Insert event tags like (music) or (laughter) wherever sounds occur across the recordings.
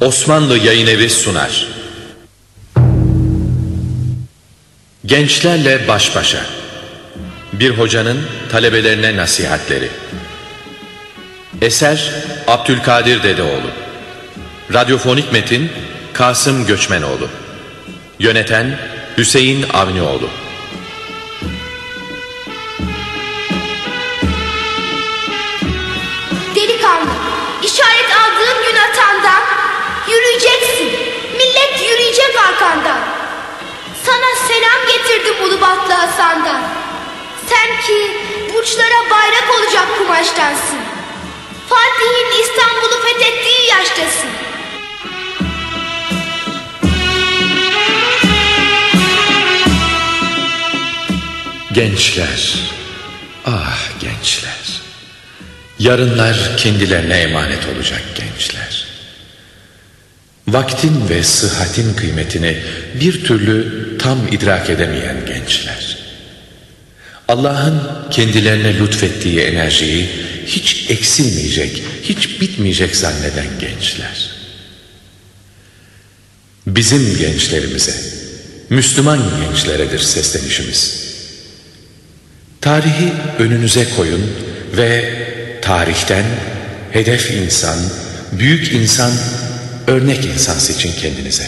Osmanlı Yayın Evi sunar. Gençlerle baş başa. Bir hocanın talebelerine nasihatleri. Eser Abdülkadir Dedeoğlu. Radyofonik metin Kasım Göçmenoğlu. Yöneten Hüseyin Avnioğlu. Burçlara bayrak olacak kumaştansın. Fatih'in İstanbul'u fethettiği yaştasın. Gençler, ah gençler. Yarınlar kendilerine emanet olacak gençler. Vaktin ve sıhhatin kıymetini bir türlü tam idrak edemeyen gençler. Allah'ın kendilerine lütfettiği enerjiyi hiç eksilmeyecek, hiç bitmeyecek zanneden gençler. Bizim gençlerimize, Müslüman gençleredir seslenişimiz. Tarihi önünüze koyun ve tarihten hedef insan, büyük insan, örnek insan seçin kendinize.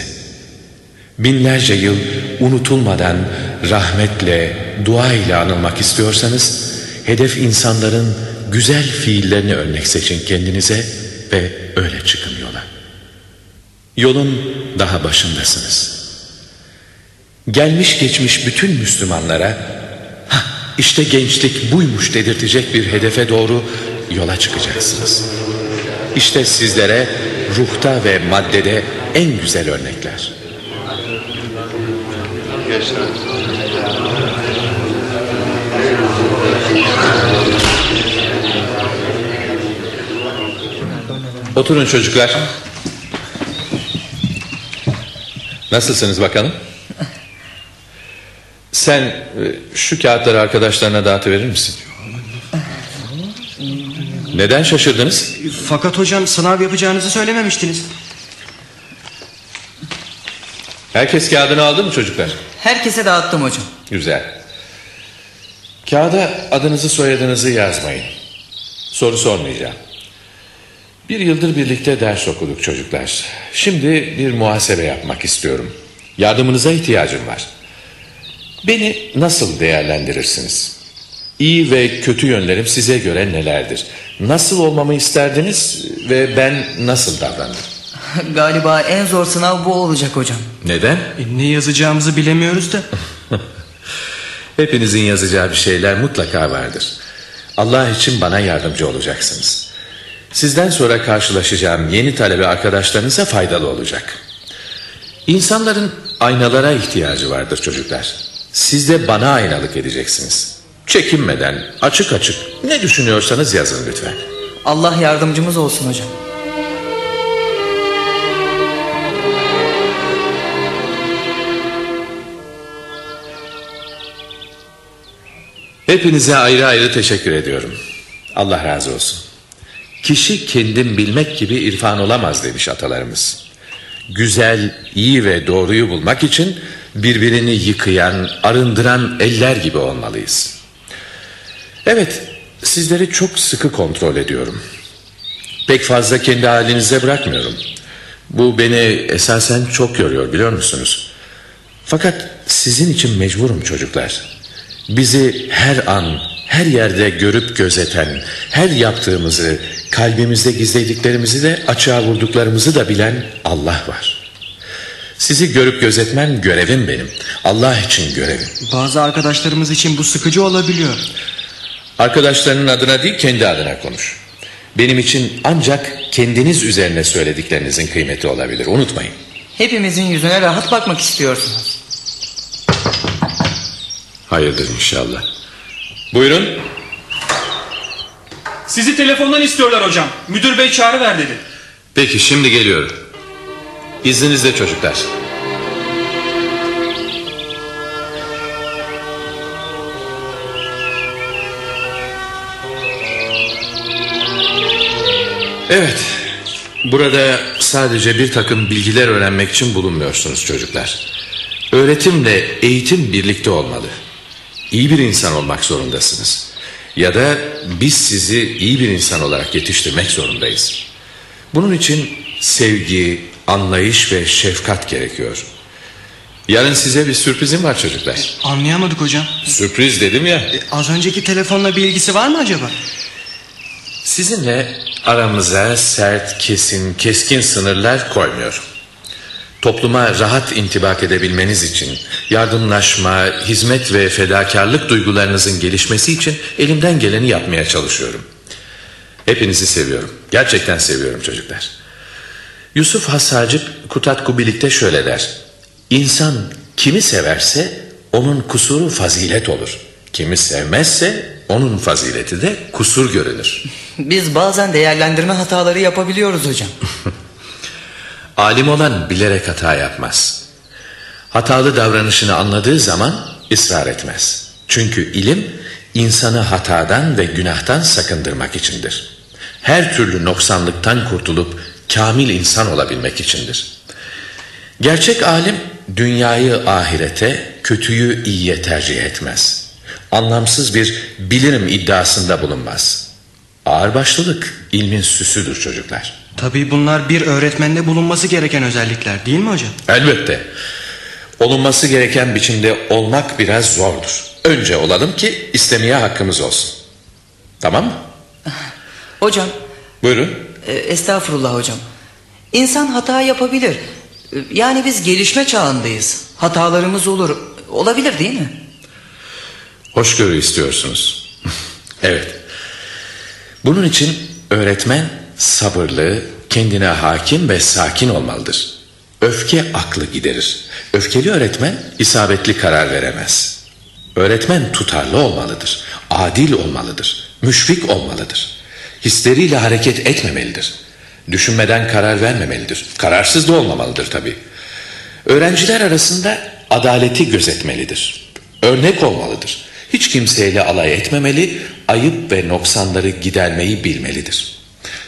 Binlerce yıl unutulmadan rahmetle, dua ile anılmak istiyorsanız, hedef insanların güzel fiillerini örnek seçin kendinize ve öyle çıkın yola. Yolun daha başındasınız. Gelmiş geçmiş bütün Müslümanlara, işte gençlik buymuş dedirtecek bir hedefe doğru yola çıkacaksınız. İşte sizlere ruhta ve maddede en güzel örnekler. Oturun çocuklar. Nasılsınız bakalım? Sen e, şu kağıtları arkadaşlarına dağıtıverir misin? Neden şaşırdınız? Fakat hocam sınav yapacağınızı söylememiştiniz. Herkes kağıdını aldı mı çocuklar? Herkese dağıttım hocam. Güzel. Kağıda adınızı soyadınızı yazmayın. Soru sormayacağım. Bir yıldır birlikte ders okuduk çocuklar. Şimdi bir muhasebe yapmak istiyorum. Yardımınıza ihtiyacım var. Beni nasıl değerlendirirsiniz? İyi ve kötü yönlerim size göre nelerdir? Nasıl olmamı isterdiniz ve ben nasıl davrandım? (laughs) Galiba en zor sınav bu olacak hocam. Neden? E, ne yazacağımızı bilemiyoruz da. (laughs) Hepinizin yazacağı bir şeyler mutlaka vardır. Allah için bana yardımcı olacaksınız. Sizden sonra karşılaşacağım yeni talebe arkadaşlarınıza faydalı olacak. İnsanların aynalara ihtiyacı vardır çocuklar. Siz de bana aynalık edeceksiniz. Çekinmeden açık açık ne düşünüyorsanız yazın lütfen. Allah yardımcımız olsun hocam. Hepinize ayrı ayrı teşekkür ediyorum. Allah razı olsun. Kişi kendim bilmek gibi irfan olamaz demiş atalarımız. Güzel, iyi ve doğruyu bulmak için birbirini yıkayan, arındıran eller gibi olmalıyız. Evet, sizleri çok sıkı kontrol ediyorum. Pek fazla kendi halinize bırakmıyorum. Bu beni esasen çok yoruyor biliyor musunuz? Fakat sizin için mecburum çocuklar. Bizi her an, her yerde görüp gözeten, her yaptığımızı, kalbimizde gizlediklerimizi de açığa vurduklarımızı da bilen Allah var. Sizi görüp gözetmem görevim benim. Allah için görevim. Bazı arkadaşlarımız için bu sıkıcı olabiliyor. Arkadaşlarının adına değil kendi adına konuş. Benim için ancak kendiniz üzerine söylediklerinizin kıymeti olabilir. Unutmayın. Hepimizin yüzüne rahat bakmak istiyorsunuz. Hayırdır inşallah. Buyurun. Sizi telefondan istiyorlar hocam. Müdür bey çağrı ver dedi. Peki şimdi geliyorum. İzninizle çocuklar. Evet. Burada sadece bir takım bilgiler öğrenmek için bulunmuyorsunuz çocuklar. Öğretimle eğitim birlikte olmalı. İyi bir insan olmak zorundasınız. Ya da biz sizi iyi bir insan olarak yetiştirmek zorundayız. Bunun için sevgi, anlayış ve şefkat gerekiyor. Yarın size bir sürprizim var çocuklar. Anlayamadık hocam. Sürpriz dedim ya. E, az önceki telefonla bir ilgisi var mı acaba? Sizinle aramıza sert, kesin, keskin sınırlar koymuyorum. Topluma rahat intibak edebilmeniz için, yardımlaşma, hizmet ve fedakarlık duygularınızın gelişmesi için elimden geleni yapmaya çalışıyorum. Hepinizi seviyorum. Gerçekten seviyorum çocuklar. Yusuf Hassacip Kutat Kubilik'te şöyle der. İnsan kimi severse onun kusuru fazilet olur. Kimi sevmezse onun fazileti de kusur görünür. Biz bazen değerlendirme hataları yapabiliyoruz hocam. (laughs) Alim olan bilerek hata yapmaz. Hatalı davranışını anladığı zaman ısrar etmez. Çünkü ilim insanı hatadan ve günahtan sakındırmak içindir. Her türlü noksanlıktan kurtulup kamil insan olabilmek içindir. Gerçek alim dünyayı ahirete, kötüyü iyiye tercih etmez. Anlamsız bir bilirim iddiasında bulunmaz. Ağırbaşlılık ilmin süsüdür çocuklar. Tabii bunlar bir öğretmende bulunması gereken özellikler değil mi hocam? Elbette. Olunması gereken biçimde olmak biraz zordur. Önce olalım ki istemeye hakkımız olsun. Tamam mı? (laughs) Hocam, Buyurun. e, estağfurullah hocam. İnsan hata yapabilir. E, Yani biz gelişme çağındayız. Hatalarımız olur. Olabilir değil mi? Hoşgörü istiyorsunuz. (laughs) evet. Bunun için öğretmen sabırlı, kendine hakim ve sakin olmalıdır. Öfke aklı giderir. Öfkeli öğretmen isabetli karar veremez. Öğretmen tutarlı olmalıdır. Adil olmalıdır. Müşfik olmalıdır. Hisleriyle hareket etmemelidir. Düşünmeden karar vermemelidir. Kararsız da olmamalıdır tabii. Öğrenciler arasında adaleti gözetmelidir. Örnek olmalıdır. Hiç kimseyle alay etmemeli, ayıp ve noksanları gidermeyi bilmelidir.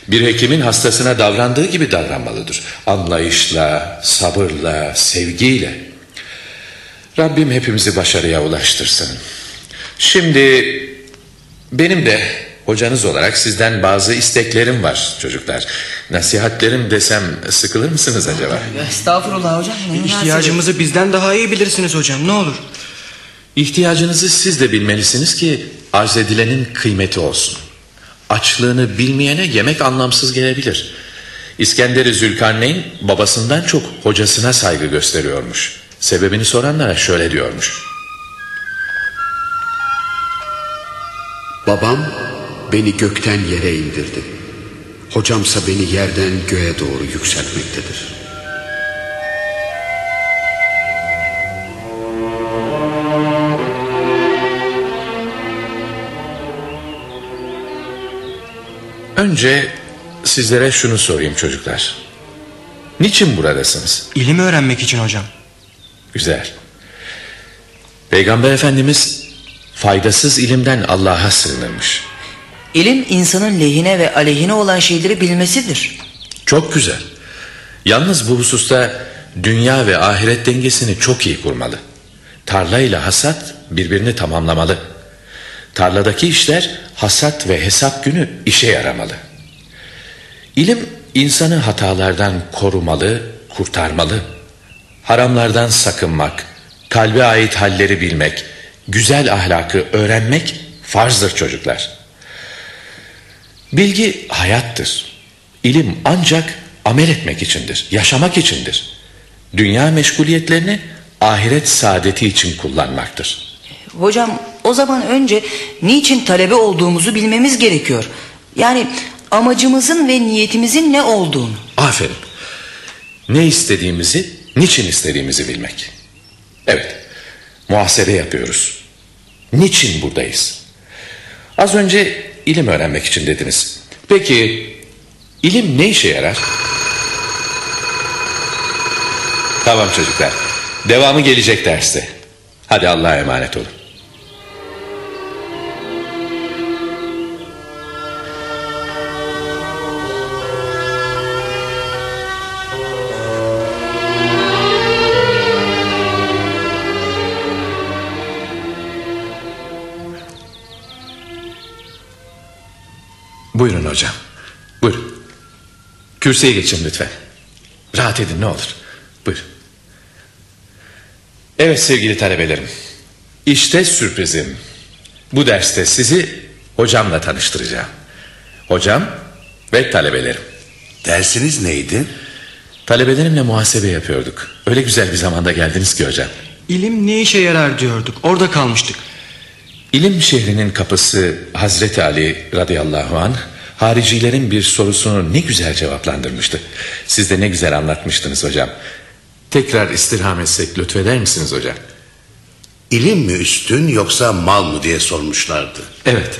Bir hekimin hastasına davrandığı gibi davranmalıdır. Anlayışla, sabırla, sevgiyle. Rabbim hepimizi başarıya ulaştırsın. Şimdi benim de hocanız olarak sizden bazı isteklerim var çocuklar. Nasihatlerim desem sıkılır mısınız acaba? Estağfurullah hocam. İhtiyacımızı bizden daha iyi bilirsiniz hocam ne olur. İhtiyacınızı siz de bilmelisiniz ki arz edilenin kıymeti olsun. Açlığını bilmeyene yemek anlamsız gelebilir. İskender-i Zülkarneyn babasından çok hocasına saygı gösteriyormuş. Sebebini soranlara şöyle diyormuş. Babam beni gökten yere indirdi. Hocamsa beni yerden göğe doğru yükseltmektedir. Önce sizlere şunu sorayım çocuklar. Niçin buradasınız? İlim öğrenmek için hocam. Güzel. Peygamber Efendimiz faydasız ilimden Allah'a sığınırmış. İlim insanın lehine ve aleyhine olan şeyleri bilmesidir. Çok güzel. Yalnız bu hususta dünya ve ahiret dengesini çok iyi kurmalı. Tarla ile hasat birbirini tamamlamalı. Tarladaki işler hasat ve hesap günü işe yaramalı. İlim insanı hatalardan korumalı, kurtarmalı. Haramlardan sakınmak, kalbe ait halleri bilmek, güzel ahlakı öğrenmek farzdır çocuklar. Bilgi hayattır. İlim ancak amel etmek içindir, yaşamak içindir. Dünya meşguliyetlerini ahiret saadeti için kullanmaktır. Hocam o zaman önce niçin talebe olduğumuzu bilmemiz gerekiyor. Yani amacımızın ve niyetimizin ne olduğunu. Aferin. Ne istediğimizi, niçin istediğimizi bilmek. Evet, muhasebe yapıyoruz. Niçin buradayız? Az önce ilim öğrenmek için dediniz. Peki, ilim ne işe yarar? Tamam çocuklar, devamı gelecek derste. Hadi Allah'a emanet olun. Kürsüye geçin lütfen. Rahat edin ne olur. Buyurun. Evet sevgili talebelerim. İşte sürprizim. Bu derste sizi hocamla tanıştıracağım. Hocam ve talebelerim. Dersiniz neydi? Talebelerimle muhasebe yapıyorduk. Öyle güzel bir zamanda geldiniz ki hocam. İlim ne işe yarar diyorduk. Orada kalmıştık. İlim şehrinin kapısı Hazreti Ali radıyallahu an haricilerin bir sorusunu ne güzel cevaplandırmıştı. Siz de ne güzel anlatmıştınız hocam. Tekrar istirham etsek lütfeder misiniz hocam? İlim mi üstün yoksa mal mı diye sormuşlardı. Evet.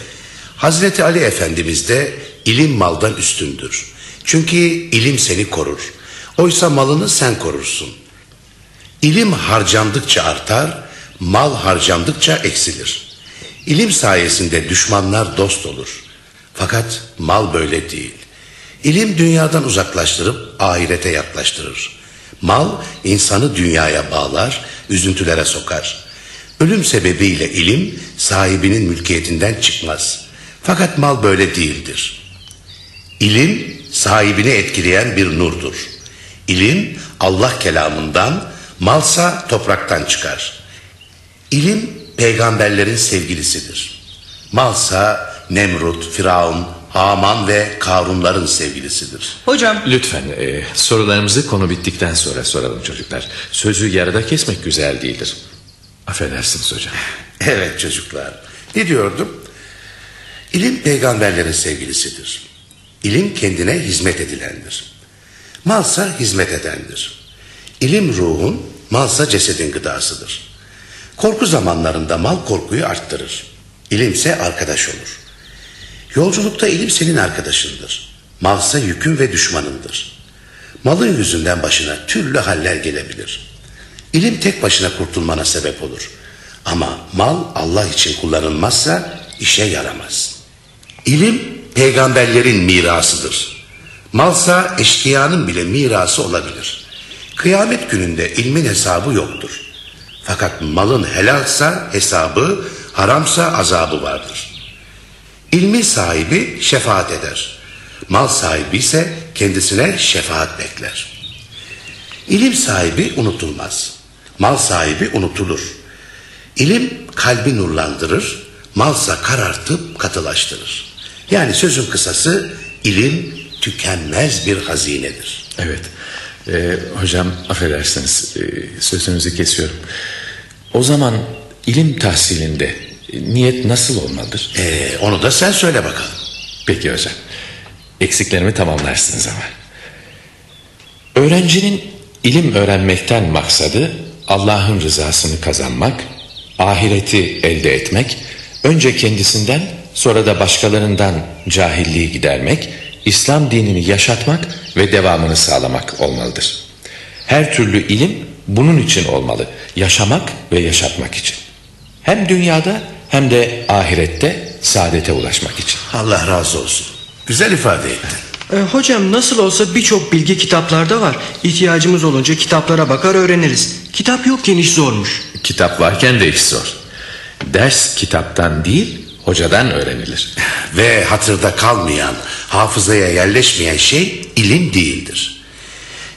Hazreti Ali Efendimiz de ilim maldan üstündür. Çünkü ilim seni korur. Oysa malını sen korursun. İlim harcandıkça artar, mal harcandıkça eksilir. İlim sayesinde düşmanlar dost olur. Fakat mal böyle değil. İlim dünyadan uzaklaştırıp ahirete yaklaştırır. Mal insanı dünyaya bağlar, üzüntülere sokar. Ölüm sebebiyle ilim sahibinin mülkiyetinden çıkmaz. Fakat mal böyle değildir. İlim sahibini etkileyen bir nurdur. İlim Allah kelamından, malsa topraktan çıkar. İlim peygamberlerin sevgilisidir. Malsa Nemrut, Firavun, Haman ve Karunların sevgilisidir. Hocam Lütfen e, sorularımızı konu bittikten sonra soralım çocuklar. Sözü yarıda kesmek güzel değildir. Affedersiniz hocam. (laughs) Evet çocuklar. Ne diyordum? İlim peygamberlerin sevgilisidir. İlim kendine hizmet edilendir. Malsa hizmet edendir. İlim ruhun, malsa cesedin gıdasıdır. Korku zamanlarında mal korkuyu arttırır. İlimse arkadaş olur. Yolculukta ilim senin arkadaşındır. Malsa yükün ve düşmanındır. Malın yüzünden başına türlü haller gelebilir. İlim tek başına kurtulmana sebep olur. Ama mal Allah için kullanılmazsa işe yaramaz. İlim peygamberlerin mirasıdır. Malsa eşkıyanın bile mirası olabilir. Kıyamet gününde ilmin hesabı yoktur. Fakat malın helalsa hesabı, haramsa azabı vardır. İlmi sahibi şefaat eder. Mal sahibi ise kendisine şefaat bekler. İlim sahibi unutulmaz. Mal sahibi unutulur. İlim kalbi nurlandırır, malsa karartıp katılaştırır. Yani sözün kısası ilim tükenmez bir hazinedir. Evet. E, hocam affedersiniz e, sözünüzü kesiyorum. O zaman ilim tahsilinde niyet nasıl olmalıdır? Ee, onu da sen söyle bakalım. Peki hocam. Eksiklerimi tamamlarsınız ama. Öğrencinin ilim öğrenmekten maksadı Allah'ın rızasını kazanmak, ahireti elde etmek, önce kendisinden sonra da başkalarından cahilliği gidermek, İslam dinini yaşatmak ve devamını sağlamak olmalıdır. Her türlü ilim bunun için olmalı. Yaşamak ve yaşatmak için. Hem dünyada hem de ahirette saadete ulaşmak için. Allah razı olsun. Güzel ifade ettin. E, hocam nasıl olsa birçok bilgi kitaplarda var. İhtiyacımız olunca kitaplara bakar öğreniriz. Kitap yokken iş zormuş. Kitap varken de iş zor. Ders kitaptan değil, hocadan öğrenilir. Ve hatırda kalmayan, hafızaya yerleşmeyen şey ilim değildir.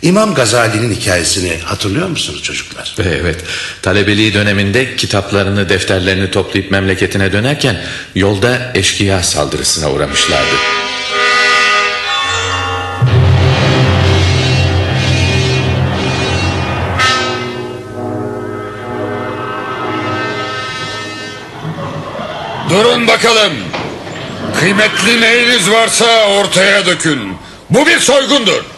İmam Gazali'nin hikayesini hatırlıyor musunuz çocuklar? Evet, talebeliği döneminde kitaplarını, defterlerini toplayıp memleketine dönerken yolda eşkıya saldırısına uğramışlardı. Durun bakalım. Kıymetli neyiniz varsa ortaya dökün. Bu bir soygundur.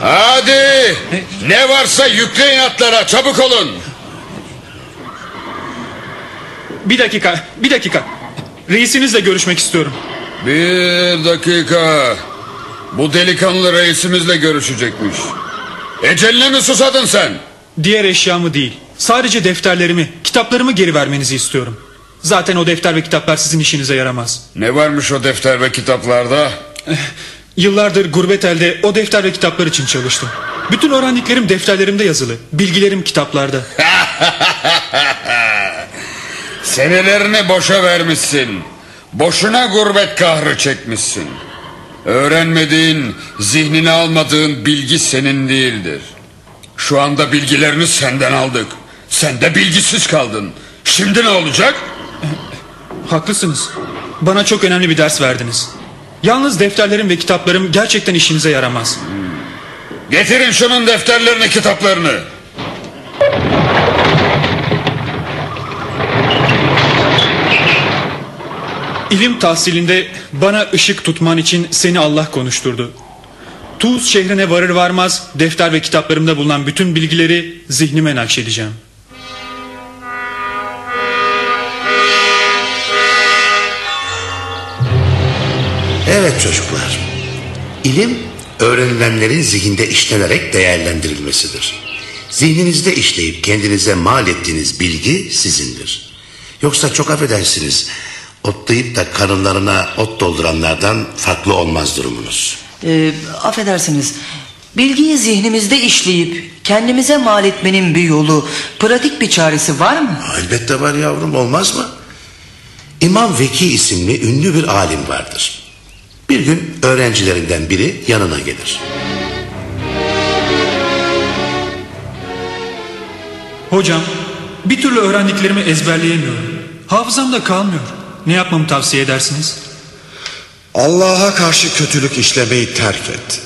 Hadi ne varsa yükleyin atlara çabuk olun. Bir dakika, bir dakika. Reisinizle görüşmek istiyorum. Bir dakika. Bu delikanlı reisimizle görüşecekmiş. Eceline mi susadın sen? Diğer eşyamı değil. Sadece defterlerimi, kitaplarımı geri vermenizi istiyorum. Zaten o defter ve kitaplar sizin işinize yaramaz. Ne varmış o defter ve kitaplarda? (laughs) Yıllardır gurbet elde o defter ve kitaplar için çalıştım. Bütün öğrendiklerim defterlerimde yazılı. Bilgilerim kitaplarda. (laughs) Senelerini boşa vermişsin. Boşuna gurbet kahrı çekmişsin. Öğrenmediğin, zihnine almadığın bilgi senin değildir. Şu anda bilgilerini senden aldık. Sen de bilgisiz kaldın. Şimdi ne olacak? Haklısınız. Bana çok önemli bir ders verdiniz. Yalnız defterlerim ve kitaplarım gerçekten işinize yaramaz. Getirin şunun defterlerini, kitaplarını. İlim tahsilinde bana ışık tutman için seni Allah konuşturdu. Tuz şehrine varır varmaz defter ve kitaplarımda bulunan bütün bilgileri zihnime nakşedeceğim. Evet çocuklar. İlim öğrenilenlerin zihinde işlenerek değerlendirilmesidir. Zihninizde işleyip kendinize mal ettiğiniz bilgi sizindir. Yoksa çok affedersiniz otlayıp da karınlarına ot dolduranlardan farklı olmaz durumunuz. Ee, affedersiniz. Bilgiyi zihnimizde işleyip kendimize mal etmenin bir yolu, pratik bir çaresi var mı? Elbette var yavrum olmaz mı? İmam Veki isimli ünlü bir alim vardır. Bir gün öğrencilerinden biri yanına gelir. Hocam bir türlü öğrendiklerimi ezberleyemiyorum. Hafızamda kalmıyor. Ne yapmamı tavsiye edersiniz? Allah'a karşı kötülük işlemeyi terk et.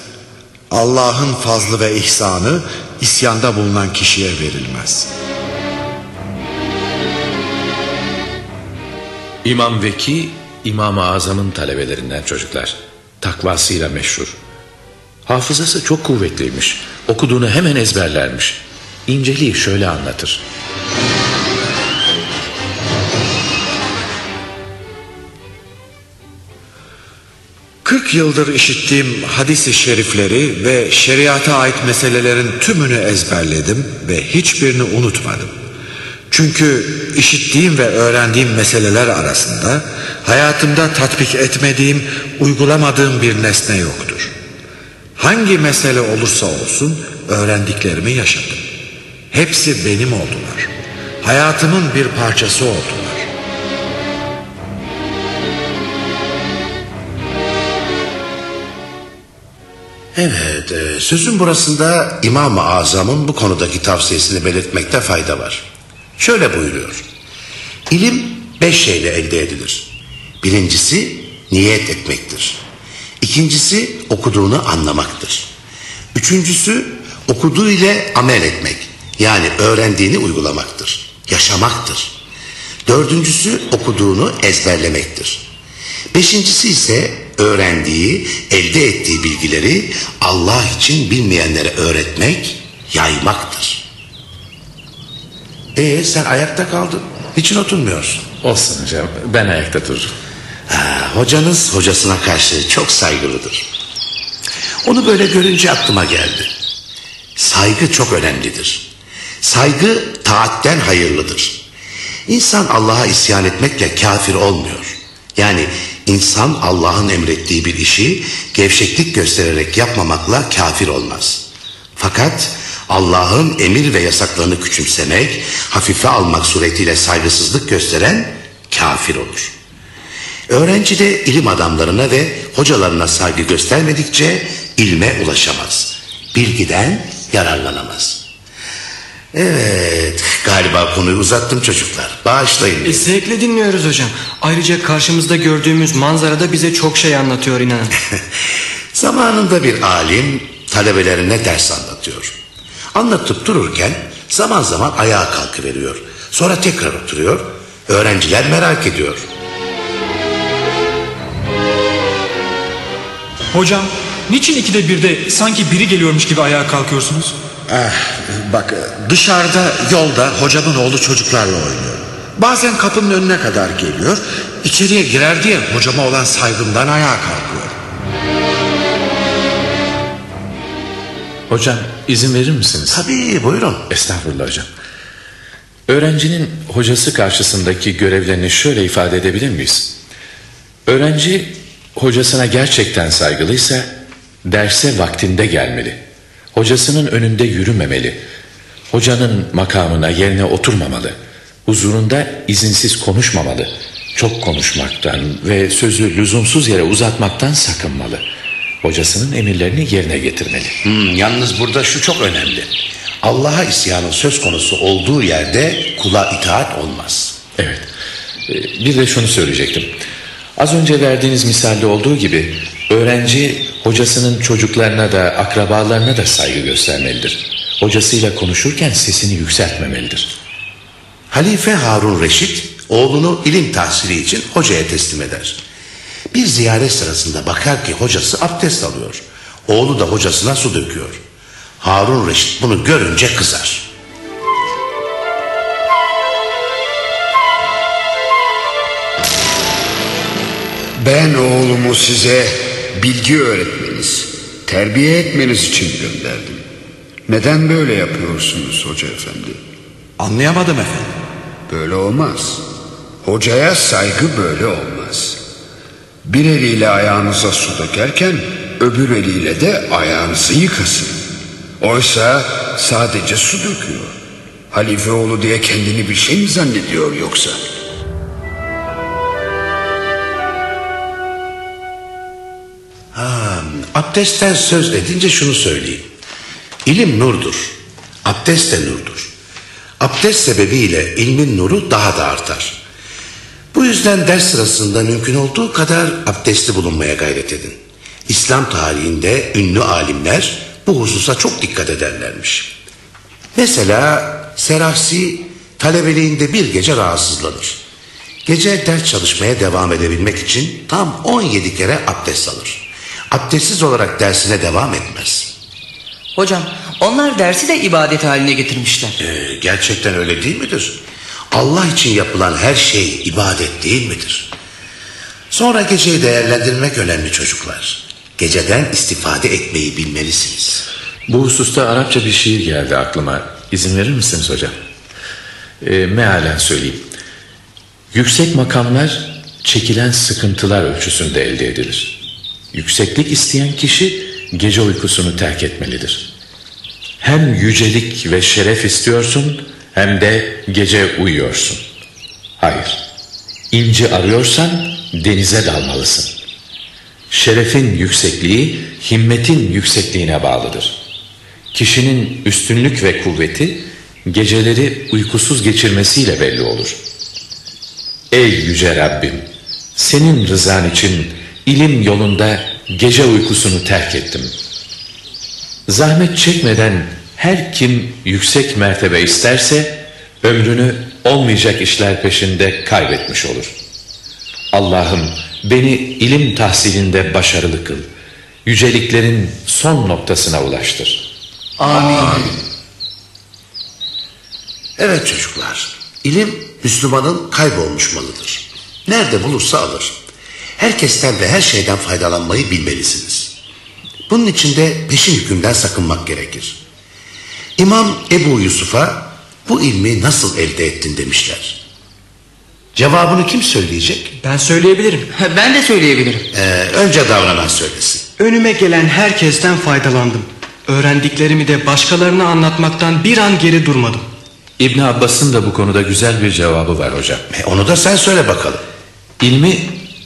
Allah'ın fazlı ve ihsanı isyanda bulunan kişiye verilmez. İmam Veki İmam-ı Azam'ın talebelerinden çocuklar. Takvasıyla meşhur. Hafızası çok kuvvetliymiş. Okuduğunu hemen ezberlermiş. İnceliği şöyle anlatır. Kırk yıldır işittiğim hadis-i şerifleri ve şeriata ait meselelerin tümünü ezberledim ve hiçbirini unutmadım. Çünkü işittiğim ve öğrendiğim meseleler arasında hayatımda tatbik etmediğim, uygulamadığım bir nesne yoktur. Hangi mesele olursa olsun öğrendiklerimi yaşadım. Hepsi benim oldular. Hayatımın bir parçası oldular. Evet, e, sözün burasında İmam-ı Azam'ın bu konudaki tavsiyesini belirtmekte fayda var. Şöyle buyuruyor. İlim beş şeyle elde edilir. Birincisi niyet etmektir. İkincisi okuduğunu anlamaktır. Üçüncüsü okuduğu ile amel etmek. Yani öğrendiğini uygulamaktır. Yaşamaktır. Dördüncüsü okuduğunu ezberlemektir. Beşincisi ise öğrendiği, elde ettiği bilgileri Allah için bilmeyenlere öğretmek, yaymaktır. Ee sen ayakta kaldın. Niçin oturmuyorsun? Olsun hocam ben ayakta dururum. Ha, hocanız hocasına karşı çok saygılıdır. Onu böyle görünce aklıma geldi. Saygı çok önemlidir. Saygı taatten hayırlıdır. İnsan Allah'a isyan etmekle kafir olmuyor. Yani insan Allah'ın emrettiği bir işi gevşeklik göstererek yapmamakla kafir olmaz. Fakat Allah'ın emir ve yasaklarını küçümsemek, hafife almak suretiyle saygısızlık gösteren kafir olur. Öğrenci de ilim adamlarına ve hocalarına saygı göstermedikçe ilme ulaşamaz. Bilgiden yararlanamaz. Evet, galiba konuyu uzattım çocuklar. Bağışlayın. E, zevkle dinliyoruz hocam. Ayrıca karşımızda gördüğümüz manzara da bize çok şey anlatıyor inanın. (laughs) Zamanında bir alim talebelerine ders anlatıyor. Anlatıp dururken zaman zaman ayağa kalkıveriyor. Sonra tekrar oturuyor. Öğrenciler merak ediyor. Hocam niçin ikide birde sanki biri geliyormuş gibi ayağa kalkıyorsunuz? Eh, bak dışarıda yolda hocamın oğlu çocuklarla oynuyor. Bazen kapının önüne kadar geliyor. İçeriye girer diye hocama olan saygımdan ayağa kalkıyor. Hocam izin verir misiniz? Tabii buyurun. Estağfurullah hocam. Öğrencinin hocası karşısındaki görevlerini şöyle ifade edebilir miyiz? Öğrenci hocasına gerçekten saygılıysa derse vaktinde gelmeli. Hocasının önünde yürümemeli. Hocanın makamına yerine oturmamalı. Huzurunda izinsiz konuşmamalı. Çok konuşmaktan ve sözü lüzumsuz yere uzatmaktan sakınmalı. Hocasının emirlerini yerine getirmeli. Hmm, yalnız burada şu çok önemli. Allah'a isyanın söz konusu olduğu yerde kula itaat olmaz. Evet. Ee, Bir de şunu söyleyecektim. Az önce verdiğiniz misalde olduğu gibi öğrenci hocasının çocuklarına da akrabalarına da saygı göstermelidir. Hocasıyla konuşurken sesini yükseltmemelidir. Halife Harun Reşit oğlunu ilim tahsili için hocaya teslim eder. Bir ziyaret sırasında bakar ki hocası abdest alıyor. Oğlu da hocasına su döküyor. Harun Reşit bunu görünce kızar. Ben oğlumu size bilgi öğretmeniz, terbiye etmeniz için gönderdim. Neden böyle yapıyorsunuz hoca efendi? Anlayamadım efendim. Böyle olmaz. Hocaya saygı böyle olmaz. Bir eliyle ayağınıza su dökerken öbür eliyle de ayağınızı yıkasın. Oysa sadece su döküyor. Halife oğlu diye kendini bir şey mi zannediyor yoksa? Ha, abdestten söz edince şunu söyleyeyim. İlim nurdur. Abdest de nurdur. Abdest sebebiyle ilmin nuru daha da artar. Bu yüzden ders sırasında mümkün olduğu kadar abdestli bulunmaya gayret edin. İslam tarihinde ünlü alimler bu hususa çok dikkat ederlermiş. Mesela Serahsi talebeliğinde bir gece rahatsızlanır. Gece ders çalışmaya devam edebilmek için tam 17 kere abdest alır. Abdestsiz olarak dersine devam etmez. Hocam onlar dersi de ibadet haline getirmişler. Ee, gerçekten öyle değil midir? Allah için yapılan her şey ibadet değil midir? Sonra geceyi değerlendirmek önemli çocuklar. Geceden istifade etmeyi bilmelisiniz. Bu hususta Arapça bir şiir geldi aklıma. İzin verir misiniz hocam? E, mealen söyleyeyim. Yüksek makamlar çekilen sıkıntılar ölçüsünde elde edilir. Yükseklik isteyen kişi gece uykusunu terk etmelidir. Hem yücelik ve şeref istiyorsun hem de gece uyuyorsun. Hayır. İnci arıyorsan denize dalmalısın. Şerefin yüksekliği himmetin yüksekliğine bağlıdır. Kişinin üstünlük ve kuvveti geceleri uykusuz geçirmesiyle belli olur. Ey yüce Rabbim, senin rızan için ilim yolunda gece uykusunu terk ettim. Zahmet çekmeden her kim yüksek mertebe isterse ömrünü olmayacak işler peşinde kaybetmiş olur. Allah'ım beni ilim tahsilinde başarılı kıl. Yüceliklerin son noktasına ulaştır. Amin. Evet çocuklar, ilim Müslümanın kaybolmuş malıdır. Nerede bulursa alır. Herkesten ve her şeyden faydalanmayı bilmelisiniz. Bunun için de peşin hükümden sakınmak gerekir. İmam Ebu Yusuf'a bu ilmi nasıl elde ettin demişler. Cevabını kim söyleyecek? Ben söyleyebilirim. Ben de söyleyebilirim. Ee, önce davranan söylesin. Önüme gelen herkesten faydalandım. Öğrendiklerimi de başkalarına anlatmaktan bir an geri durmadım. İbn Abbas'ın da bu konuda güzel bir cevabı var hocam. E, onu da sen söyle bakalım. İlmi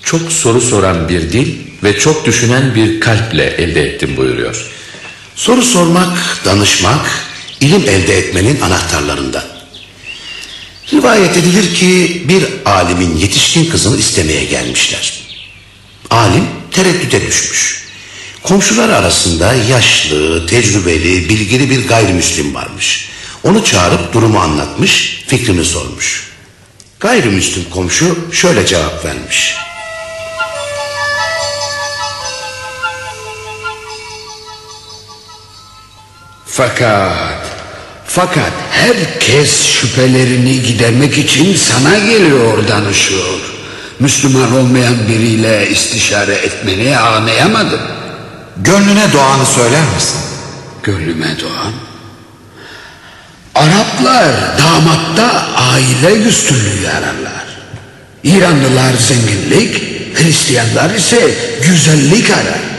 çok soru soran bir dil ve çok düşünen bir kalple elde ettim buyuruyor. Soru sormak, danışmak, ilim elde etmenin anahtarlarından. Rivayet edilir ki bir alimin yetişkin kızını istemeye gelmişler. Alim tereddüte düşmüş. Komşular arasında yaşlı, tecrübeli, bilgili bir gayrimüslim varmış. Onu çağırıp durumu anlatmış, fikrini sormuş. Gayrimüslim komşu şöyle cevap vermiş. Fakat fakat herkes şüphelerini gidermek için sana geliyor danışıyor. Müslüman olmayan biriyle istişare etmeni anlayamadım. Gönlüne doğanı söyler misin? Gönlüme doğan. Araplar damatta aile üstünlüğü ararlar. İranlılar zenginlik, Hristiyanlar ise güzellik arar.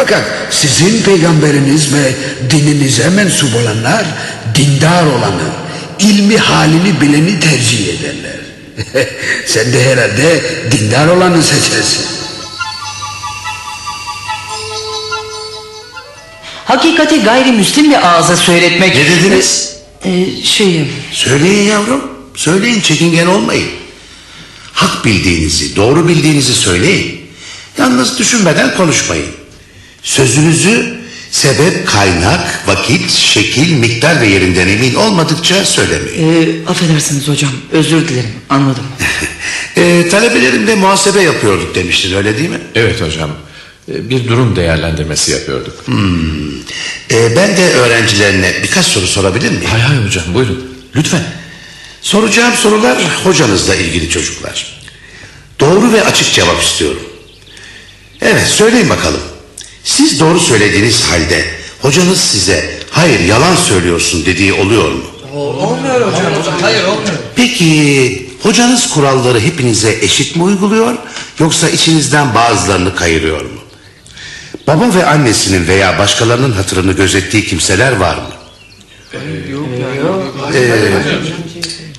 Fakat sizin peygamberiniz ve dininize mensup olanlar dindar olanı, ilmi halini bileni tercih ederler. (laughs) Sen de herhalde dindar olanı seçersin. Hakikati gayrimüslim bir ağza söyletmek... Ne dediniz? Ee, şeyim... Söyleyin yavrum. Söyleyin çekingen olmayın. Hak bildiğinizi, doğru bildiğinizi söyleyin. Yalnız düşünmeden konuşmayın. Sözünüzü sebep, kaynak, vakit, şekil, miktar ve yerinden emin olmadıkça söylemeyin. Ee, affedersiniz hocam özür dilerim anladım. (laughs) Ee, talebelerimle muhasebe yapıyorduk demiştin öyle değil mi? Evet hocam. Ee, Bir durum değerlendirmesi yapıyorduk. Ee, ben de öğrencilerine birkaç soru sorabilir miyim? Hay hay hocam buyurun. Lütfen. Soracağım sorular hocanızla ilgili çocuklar. Doğru ve açık cevap istiyorum. Evet söyleyin bakalım. Siz doğru söylediğiniz halde hocanız size hayır yalan söylüyorsun dediği oluyor mu? Olmuyor hocam. Hayır olmuyor. Peki hocanız kuralları hepinize eşit mi uyguluyor yoksa içinizden bazılarını kayırıyor mu? Baba ve annesinin veya başkalarının hatırını gözettiği kimseler var mı? Ee,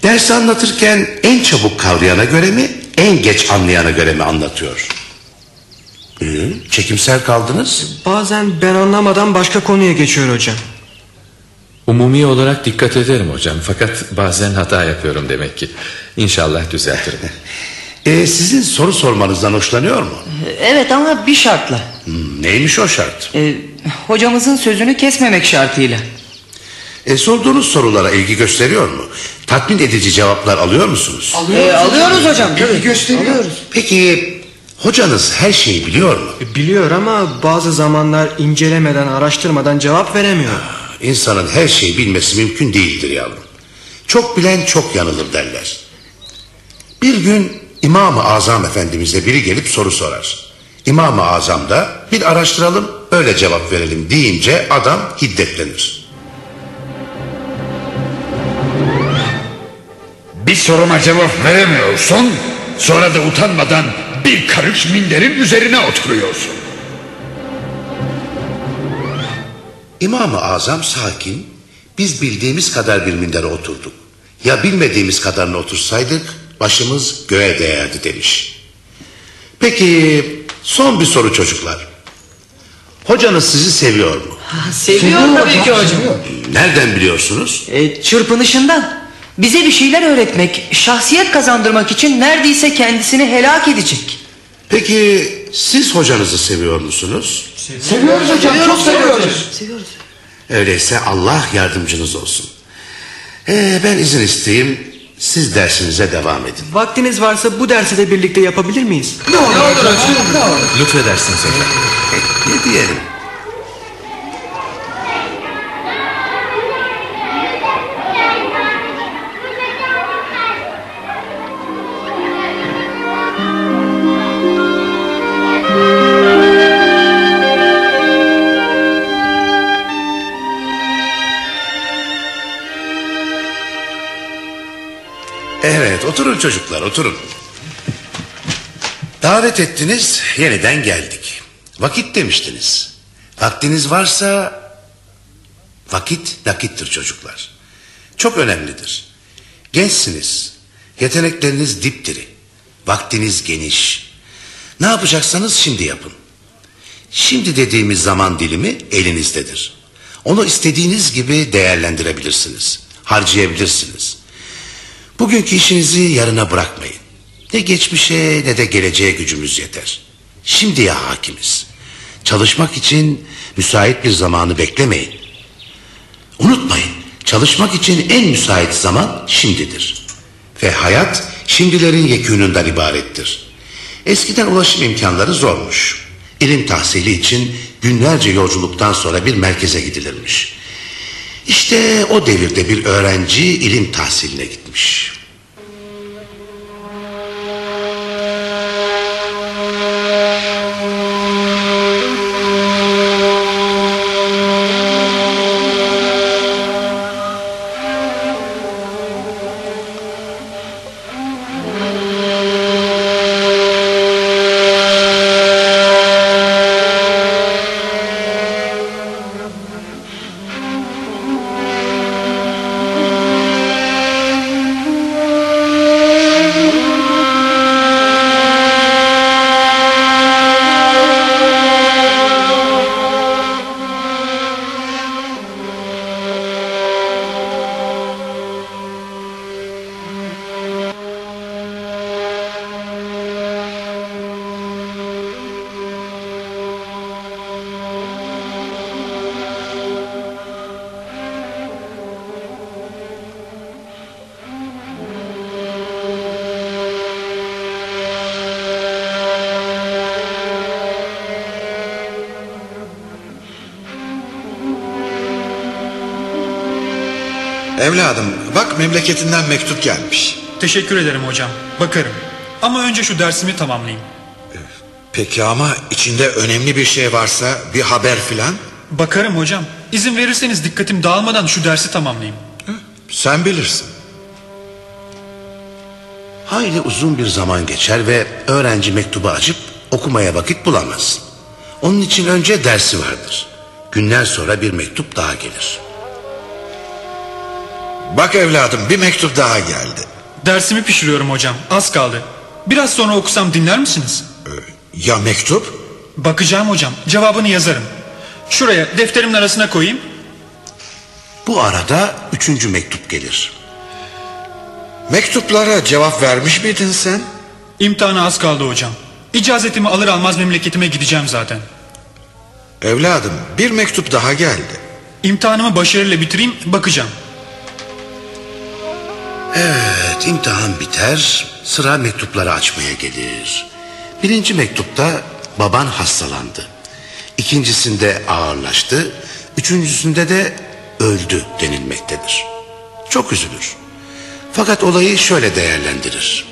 Dersi anlatırken en çabuk kavrayana göre mi en geç anlayana göre mi anlatıyor? Ee, çekimsel kaldınız. Bazen ben anlamadan başka konuya geçiyor hocam. Umumi olarak dikkat ederim hocam. Fakat bazen hata yapıyorum demek ki. İnşallah düzeltirim. (laughs) Ee, sizin soru sormanızdan hoşlanıyor mu? Evet ama bir şartla. Hmm, neymiş o şart? Ee, hocamızın sözünü kesmemek şartıyla. E, sorduğunuz sorulara ilgi gösteriyor mu? Tatmin edici cevaplar alıyor musunuz? Ee, alıyoruz hocam. Tabii. gösteriyor. Peki hocanız her şeyi biliyor mu? E, Biliyor ama bazı zamanlar incelemeden araştırmadan cevap veremiyor. İnsanın her şeyi bilmesi mümkün değildir yavrum. Çok bilen çok yanılır derler. Bir gün İmam-ı Azam Efendimiz'e biri gelip soru sorar. İmam-ı Azam da bir araştıralım öyle cevap verelim deyince adam hiddetlenir. Bir soruma cevap veremiyorsun. Sonra da utanmadan bir karış minderin üzerine oturuyorsun. İmam-ı Azam sakin, biz bildiğimiz kadar bir mindere oturduk. Ya bilmediğimiz kadarına otursaydık başımız göğe değerdi demiş. Peki son bir soru çocuklar. Hocanız sizi seviyor mu? Seviyor tabii ki hocam. Nereden biliyorsunuz? Ee, çırpınışından. Bize bir şeyler öğretmek, şahsiyet kazandırmak için neredeyse kendisini helak edecek. Peki siz hocanızı seviyor musunuz? Seviyoruz hocam, çok seviyoruz. Seviyoruz. Öyleyse Allah yardımcınız olsun. Ee, ben izin isteyeyim. Siz dersinize devam edin. Vaktiniz varsa bu dersi de birlikte yapabilir miyiz? Lütfedersiniz hocam. Ne diyelim? Oturun çocuklar oturun. Davet ettiniz yeniden geldik. Vakit demiştiniz. Vaktiniz varsa vakit nakittir çocuklar. Çok önemlidir. Gençsiniz. Yetenekleriniz dipdiri. Vaktiniz geniş. Ne yapacaksanız şimdi yapın. Şimdi dediğimiz zaman dilimi elinizdedir. Onu istediğiniz gibi değerlendirebilirsiniz. Harcayabilirsiniz. Bugünkü işinizi yarına bırakmayın. Ne geçmişe ne de geleceğe gücümüz yeter. Şimdiye hakimiz. Çalışmak için müsait bir zamanı beklemeyin. Unutmayın, çalışmak için en müsait zaman şimdidir. Ve hayat şimdilerin yekününden ibarettir. Eskiden ulaşım imkanları zormuş. İlim tahsili için günlerce yolculuktan sonra bir merkeze gidilirmiş. İşte o devirde bir öğrenci ilim tahsiline gitmiş. Evladım bak memleketinden mektup gelmiş. Teşekkür ederim hocam. Bakarım. Ama önce şu dersimi tamamlayayım. Peki ama içinde önemli bir şey varsa bir haber filan? Bakarım hocam. İzin verirseniz dikkatim dağılmadan şu dersi tamamlayayım. Sen bilirsin. Hayli uzun bir zaman geçer ve öğrenci mektubu açıp okumaya vakit bulamaz. Onun için önce dersi vardır. Günler sonra bir mektup daha gelir. Bak evladım bir mektup daha geldi. Dersimi pişiriyorum hocam. Az kaldı. Biraz sonra okusam dinler misiniz? Ya mektup? Bakacağım hocam. Cevabını yazarım. Şuraya defterimin arasına koyayım. Bu arada üçüncü mektup gelir. Mektuplara cevap vermiş miydin sen? İmtihana az kaldı hocam. İcazetimi alır almaz memleketime gideceğim zaten. Evladım bir mektup daha geldi. İmtihanımı başarıyla bitireyim bakacağım. Evet imtihan biter sıra mektupları açmaya gelir. Birinci mektupta baban hastalandı. İkincisinde ağırlaştı. Üçüncüsünde de öldü denilmektedir. Çok üzülür. Fakat olayı şöyle değerlendirir.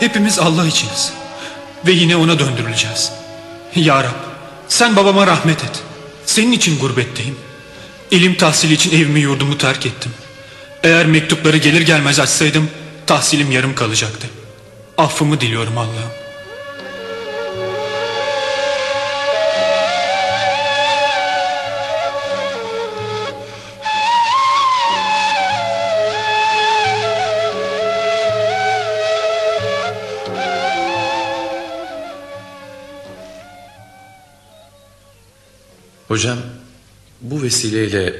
Hepimiz Allah içiniz. Ve yine ona döndürüleceğiz. Ya Rab sen babama rahmet et. Senin için gurbetteyim. İlim tahsili için evimi yurdumu terk ettim. Eğer mektupları gelir gelmez açsaydım tahsilim yarım kalacaktı. Affımı diliyorum Allah'ım. Hocam bu vesileyle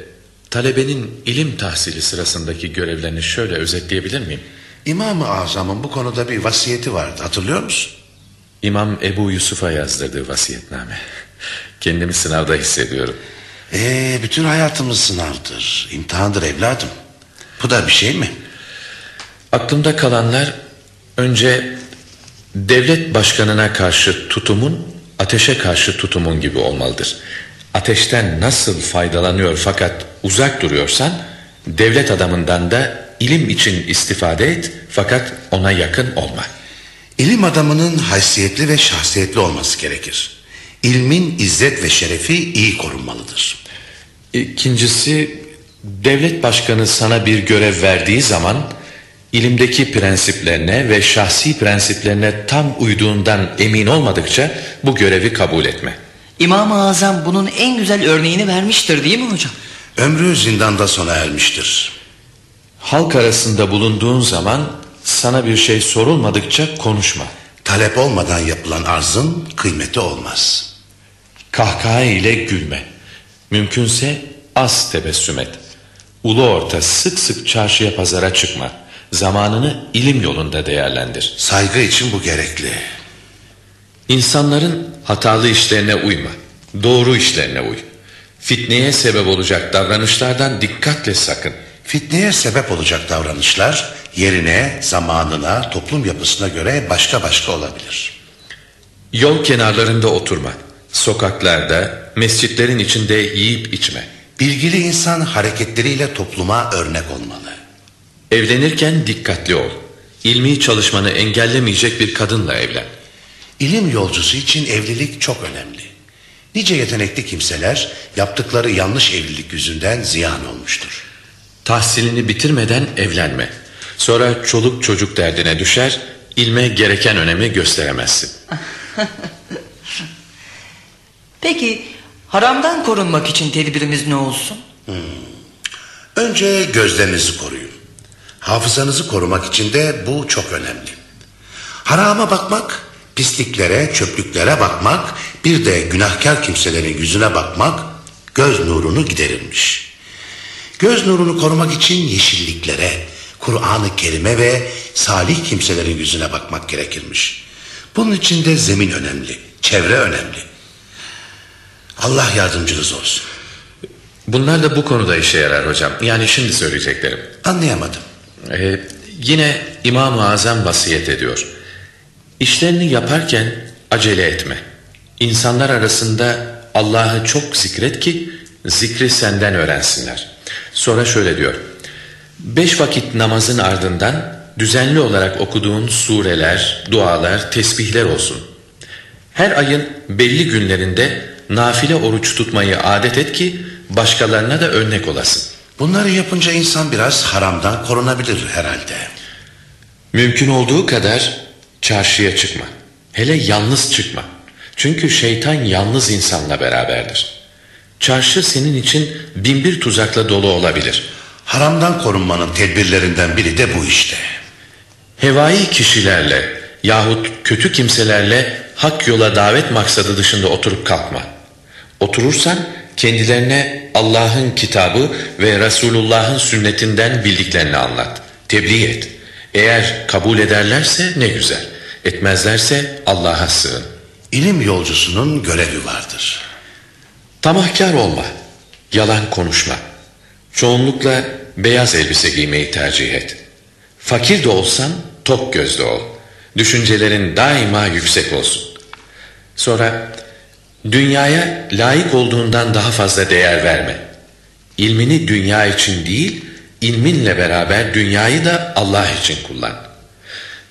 talebenin ilim tahsili sırasındaki görevlerini şöyle özetleyebilir miyim? İmam-ı Azam'ın bu konuda bir vasiyeti vardı hatırlıyor musun? İmam Ebu Yusuf'a yazdırdığı vasiyetname. Kendimi sınavda hissediyorum. Ee, bütün hayatımız sınavdır, imtihandır evladım. Bu da bir şey mi? Aklımda kalanlar önce devlet başkanına karşı tutumun ateşe karşı tutumun gibi olmalıdır. Ateşten nasıl faydalanıyor fakat uzak duruyorsan devlet adamından da ilim için istifade et fakat ona yakın olma. İlim adamının haysiyetli ve şahsiyetli olması gerekir. İlmin izzet ve şerefi iyi korunmalıdır. İkincisi devlet başkanı sana bir görev verdiği zaman ilimdeki prensiplerine ve şahsi prensiplerine tam uyduğundan emin olmadıkça bu görevi kabul etme. İmam-ı Azam bunun en güzel örneğini vermiştir değil mi hocam? Ömrü zindanda sona ermiştir. Halk arasında bulunduğun zaman sana bir şey sorulmadıkça konuşma. Talep olmadan yapılan arzın kıymeti olmaz. Kahkaha ile gülme. Mümkünse az tebessüm et. Ulu orta sık sık çarşıya pazara çıkma. Zamanını ilim yolunda değerlendir. Saygı için bu gerekli. İnsanların hatalı işlerine uyma. Doğru işlerine uy. Fitneye sebep olacak davranışlardan dikkatle sakın. Fitneye sebep olacak davranışlar yerine, zamanına, toplum yapısına göre başka başka olabilir. Yol kenarlarında oturma. Sokaklarda, mescitlerin içinde yiyip içme. Bilgili insan hareketleriyle topluma örnek olmalı. Evlenirken dikkatli ol. İlmi çalışmanı engellemeyecek bir kadınla evlen. İlim yolcusu için evlilik çok önemli. Nice yetenekli kimseler yaptıkları yanlış evlilik yüzünden ziyan olmuştur. Tahsilini bitirmeden evlenme. Sonra çoluk çocuk derdine düşer, ilme gereken önemi gösteremezsin. (laughs) Peki haramdan korunmak için tedbirimiz ne olsun? Önce gözlerinizi koruyun. Hafızanızı korumak için de bu çok önemli. Harama bakmak, pisliklere, çöplüklere bakmak, bir de günahkar kimselerin yüzüne bakmak göz nurunu giderirmiş. Göz nurunu korumak için yeşilliklere, Kur'an-ı Kerim'e ve salih kimselerin yüzüne bakmak gerekirmiş. Bunun için de zemin önemli, çevre önemli. Allah yardımcınız olsun. Bunlar da bu konuda işe yarar hocam. Yani şimdi söyleyeceklerim. Anlayamadım. Ee, yine İmam-ı Azam vasiyet ediyor. İşlerini yaparken acele etme. İnsanlar arasında Allah'ı çok zikret ki Zikri senden öğrensinler. Sonra şöyle diyor. Beş vakit namazın ardından düzenli olarak okuduğun sureler, dualar, tesbihler olsun. Her ayın belli günlerinde nafile oruç tutmayı adet et ki başkalarına da örnek olasın. Bunları yapınca insan biraz haramdan korunabilir herhalde. Mümkün olduğu kadar çarşıya çıkma. Hele yalnız çıkma. Çünkü şeytan yalnız insanla beraberdir. Çarşı senin için binbir tuzakla dolu olabilir. Haramdan korunmanın tedbirlerinden biri de bu işte. Hevai kişilerle yahut kötü kimselerle hak yola davet maksadı dışında oturup kalkma. Oturursan kendilerine Allah'ın kitabı ve Resulullah'ın sünnetinden bildiklerini anlat. Tebliğ et. Eğer kabul ederlerse ne güzel. Etmezlerse Allah'a sığın. İlim yolcusunun görevi vardır. Tamahkar olma. Yalan konuşma. Çoğunlukla beyaz elbise giymeyi tercih et. Fakir de olsan tok gözlü ol. Düşüncelerin daima yüksek olsun. Sonra dünyaya layık olduğundan daha fazla değer verme. İlmini dünya için değil, ilminle beraber dünyayı da Allah için kullan.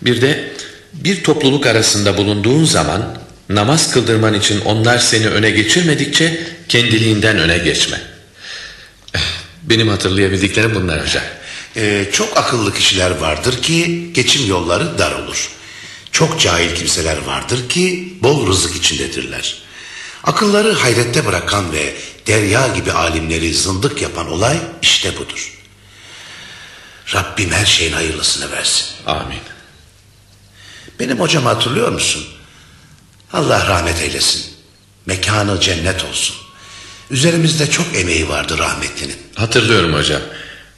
Bir de bir topluluk arasında bulunduğun zaman namaz kıldırman için onlar seni öne geçirmedikçe kendiliğinden öne geçme. Eh, Benim hatırlayabildiklerim bunlar hocam. Ee, çok akıllı kişiler vardır ki geçim yolları dar olur. Çok cahil kimseler vardır ki bol rızık içindedirler. Akılları hayrette bırakan ve derya gibi alimleri zındık yapan olay işte budur. Rabbim her şeyin hayırlısını versin. Amin. Benim hocamı hatırlıyor musun? Allah rahmet eylesin. Mekanı cennet olsun. Üzerimizde çok emeği vardı rahmetlinin. Hatırlıyorum hocam.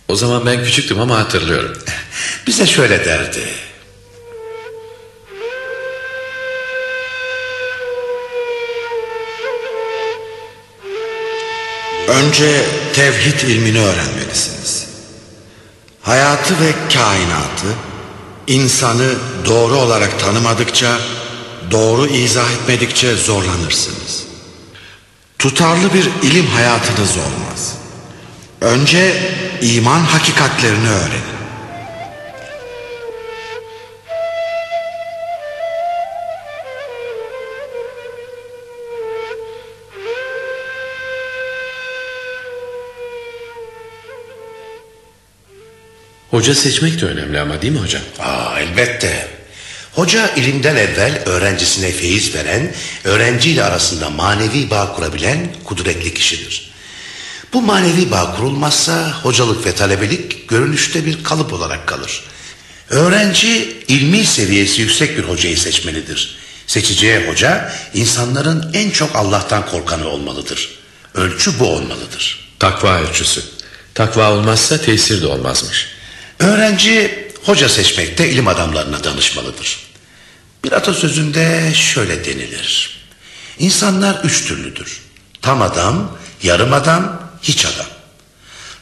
O zaman ben küçüktüm ama hatırlıyorum. (laughs) Bize şöyle derdi. Önce tevhid ilmini öğrenmelisiniz. Hayatı ve kainatı, insanı doğru olarak tanımadıkça, doğru izah etmedikçe zorlanırsınız. Tutarlı bir ilim hayatınız olmaz. Önce iman hakikatlerini öğrenin. Hoca seçmek de önemli ama değil mi hocam? Aa, elbette. Hoca ilimden evvel öğrencisine feyiz veren, öğrenciyle arasında manevi bağ kurabilen kudretli kişidir. Bu manevi bağ kurulmazsa hocalık ve talebelik görünüşte bir kalıp olarak kalır. Öğrenci ilmi seviyesi yüksek bir hocayı seçmelidir. Seçeceği hoca insanların en çok Allah'tan korkanı olmalıdır. Ölçü bu olmalıdır. Takva ölçüsü. Takva olmazsa tesir de olmazmış. Öğrenci hoca seçmekte ilim adamlarına danışmalıdır. Bir atasözünde şöyle denilir. İnsanlar üç türlüdür. Tam adam, yarım adam, hiç adam.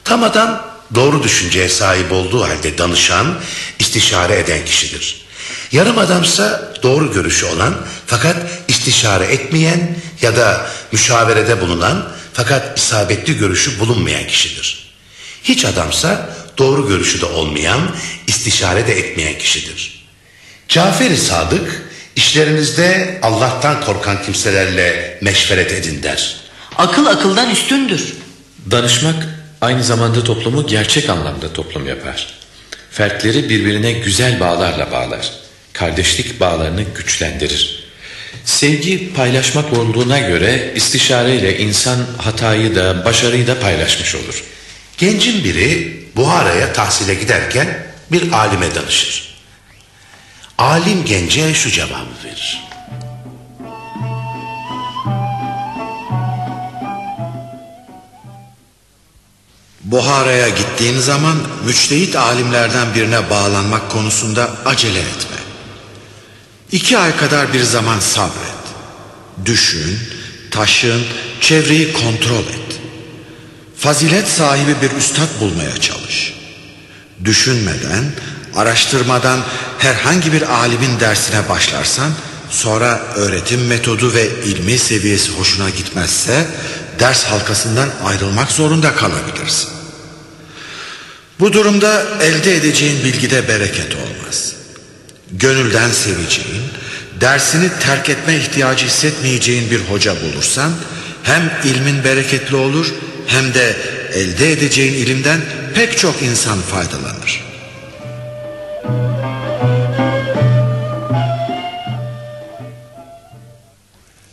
Tam adam doğru düşünceye sahip olduğu halde danışan, istişare eden kişidir. Yarım adamsa doğru görüşü olan fakat istişare etmeyen ya da müşaverede bulunan fakat isabetli görüşü bulunmayan kişidir. Hiç adamsa doğru görüşü de olmayan, istişare de etmeyen kişidir. Cafer-i Sadık, işlerinizde Allah'tan korkan kimselerle meşveret edin der. Akıl akıldan üstündür. Danışmak aynı zamanda toplumu gerçek anlamda toplum yapar. Fertleri birbirine güzel bağlarla bağlar. Kardeşlik bağlarını güçlendirir. Sevgi paylaşmak olduğuna göre istişareyle insan hatayı da başarıyı da paylaşmış olur. Gencin biri Buhara'ya tahsile giderken bir alime danışır. Alim gence şu cevabı verir. Buhara'ya gittiğin zaman müçtehit alimlerden birine bağlanmak konusunda acele etme. İki ay kadar bir zaman sabret. Düşün, taşın, çevreyi kontrol et. Fazilet sahibi bir üstad bulmaya çalış. Düşünmeden, araştırmadan herhangi bir alimin dersine başlarsan, sonra öğretim metodu ve ilmi seviyesi hoşuna gitmezse ders halkasından ayrılmak zorunda kalabilirsin. Bu durumda elde edeceğin bilgide bereket olmaz. Gönülden seveceğin, dersini terk etme ihtiyacı hissetmeyeceğin bir hoca bulursan hem ilmin bereketli olur hem de elde edeceğin ilimden pek çok insan faydalanır.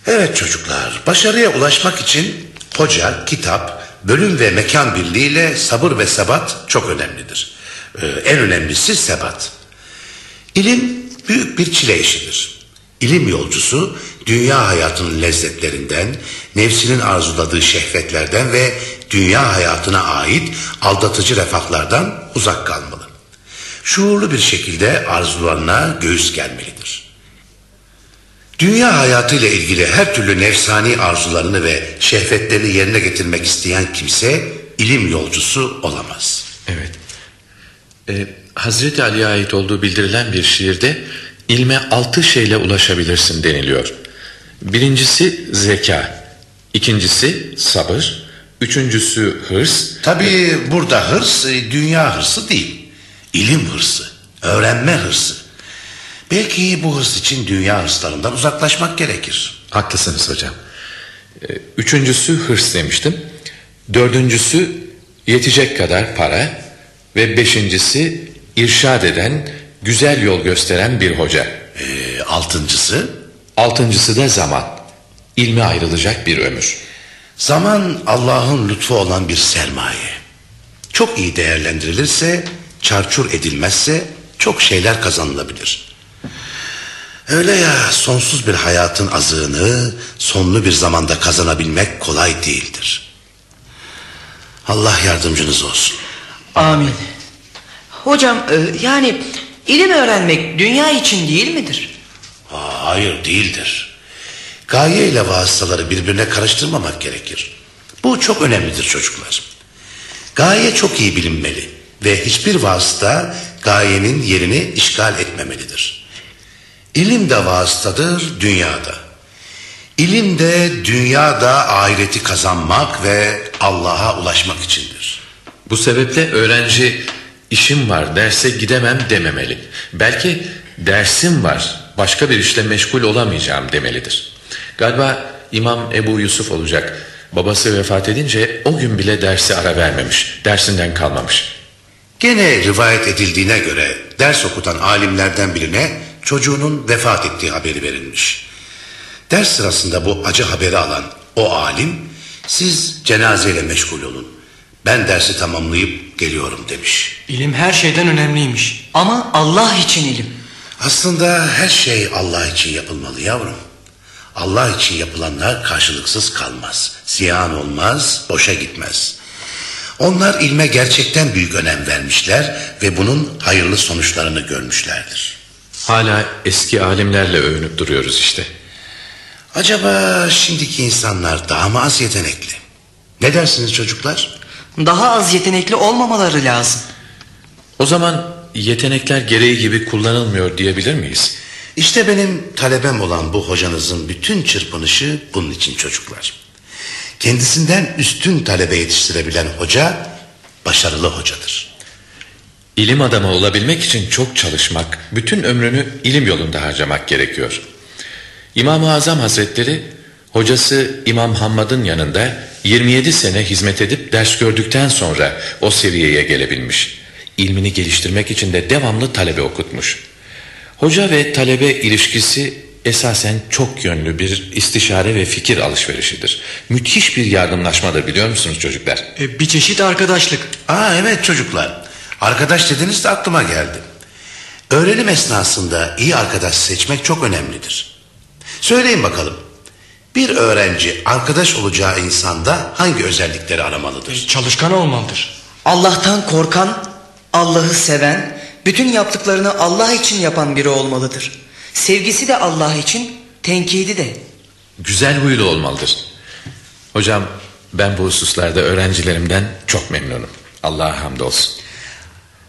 Evet çocuklar, başarıya ulaşmak için hoca, kitap, bölüm ve mekan birliğiyle sabır ve sebat çok önemlidir. Ee, en önemlisi sebat. İlim büyük bir çile işidir. İlim yolcusu dünya hayatının lezzetlerinden, nefsinin arzuladığı şehvetlerden ve dünya hayatına ait aldatıcı refahlardan uzak kalmalı. Şuurlu bir şekilde arzularına göğüs gelmelidir. Dünya hayatıyla ilgili her türlü nefsani arzularını ve şehvetlerini yerine getirmek isteyen kimse ilim yolcusu olamaz. Evet. Ee, Hazreti Ali'ye ait olduğu bildirilen bir şiirde ilme altı şeyle ulaşabilirsin deniliyor. Birincisi zeka, ikincisi sabır, üçüncüsü hırs. Tabii burada hırs e, dünya hırsı değil. İlim hırsı, öğrenme hırsı. Belki bu hırs için dünya hırslarından uzaklaşmak gerekir. Haklısınız hocam. Ee, Üçüncüsü hırs demiştim. Dördüncüsü yetecek kadar para ve beşincisi irşad eden, güzel yol gösteren bir hoca. Ee, altıncısı? Altıncısı da zaman. İlme ayrılacak bir ömür. Zaman Allah'ın lütfu olan bir sermaye. Çok iyi değerlendirilirse, çarçur edilmezse çok şeyler kazanılabilir. Öyle ya sonsuz bir hayatın azığını sonlu bir zamanda kazanabilmek kolay değildir. Allah yardımcınız olsun. Amin. Hocam e, yani ilim öğrenmek dünya için değil midir? Aa, hayır değildir. Gaye ile vasıtaları birbirine karıştırmamak gerekir. Bu çok önemlidir çocuklar. Gaye çok iyi bilinmeli ve hiçbir vasıta gayenin yerini işgal etmemelidir. İlim de vasıtadır dünyada. İlim de dünyada ahireti kazanmak ve Allah'a ulaşmak içindir. Bu sebeple öğrenci işim var derse gidemem dememeli. Belki dersim var başka bir işle meşgul olamayacağım demelidir. Galiba İmam Ebu Yusuf olacak. Babası vefat edince o gün bile dersi ara vermemiş. Dersinden kalmamış. Gene rivayet edildiğine göre ders okutan alimlerden birine çocuğunun vefat ettiği haberi verilmiş. Ders sırasında bu acı haberi alan o alim siz cenazeyle meşgul olun. Ben dersi tamamlayıp geliyorum demiş. İlim her şeyden önemliymiş. Ama Allah için ilim. Aslında her şey Allah için yapılmalı yavrum. Allah için yapılanlar karşılıksız kalmaz. Ziyan olmaz, boşa gitmez. Onlar ilme gerçekten büyük önem vermişler ve bunun hayırlı sonuçlarını görmüşlerdir. Hala eski alimlerle övünüp duruyoruz işte. Acaba şimdiki insanlar daha mı az yetenekli? Ne dersiniz çocuklar? Daha az yetenekli olmamaları lazım. O zaman yetenekler gereği gibi kullanılmıyor diyebilir miyiz? İşte benim talebem olan bu hocanızın bütün çırpınışı bunun için çocuklar. Kendisinden üstün talebe yetiştirebilen hoca başarılı hocadır. İlim adamı olabilmek için çok çalışmak, bütün ömrünü ilim yolunda harcamak gerekiyor. İmam-ı Azam Hazretleri, hocası İmam Hammad'ın yanında 27 sene hizmet edip ders gördükten sonra o seviyeye gelebilmiş. İlmini geliştirmek için de devamlı talebe okutmuş. Hoca ve talebe ilişkisi esasen çok yönlü bir istişare ve fikir alışverişidir. Müthiş bir yardımlaşmadır biliyor musunuz çocuklar? E, bir çeşit arkadaşlık. Aa evet çocuklar. Arkadaş dediniz de aklıma geldi. Öğrenim esnasında iyi arkadaş seçmek çok önemlidir. Söyleyin bakalım. Bir öğrenci arkadaş olacağı insanda hangi özellikleri aramalıdır? Çalışkan olmalıdır. Allah'tan korkan, Allah'ı seven, bütün yaptıklarını Allah için yapan biri olmalıdır. Sevgisi de Allah için, tenkidi de. Güzel huylu olmalıdır. Hocam ben bu hususlarda öğrencilerimden çok memnunum. Allah'a hamdolsun.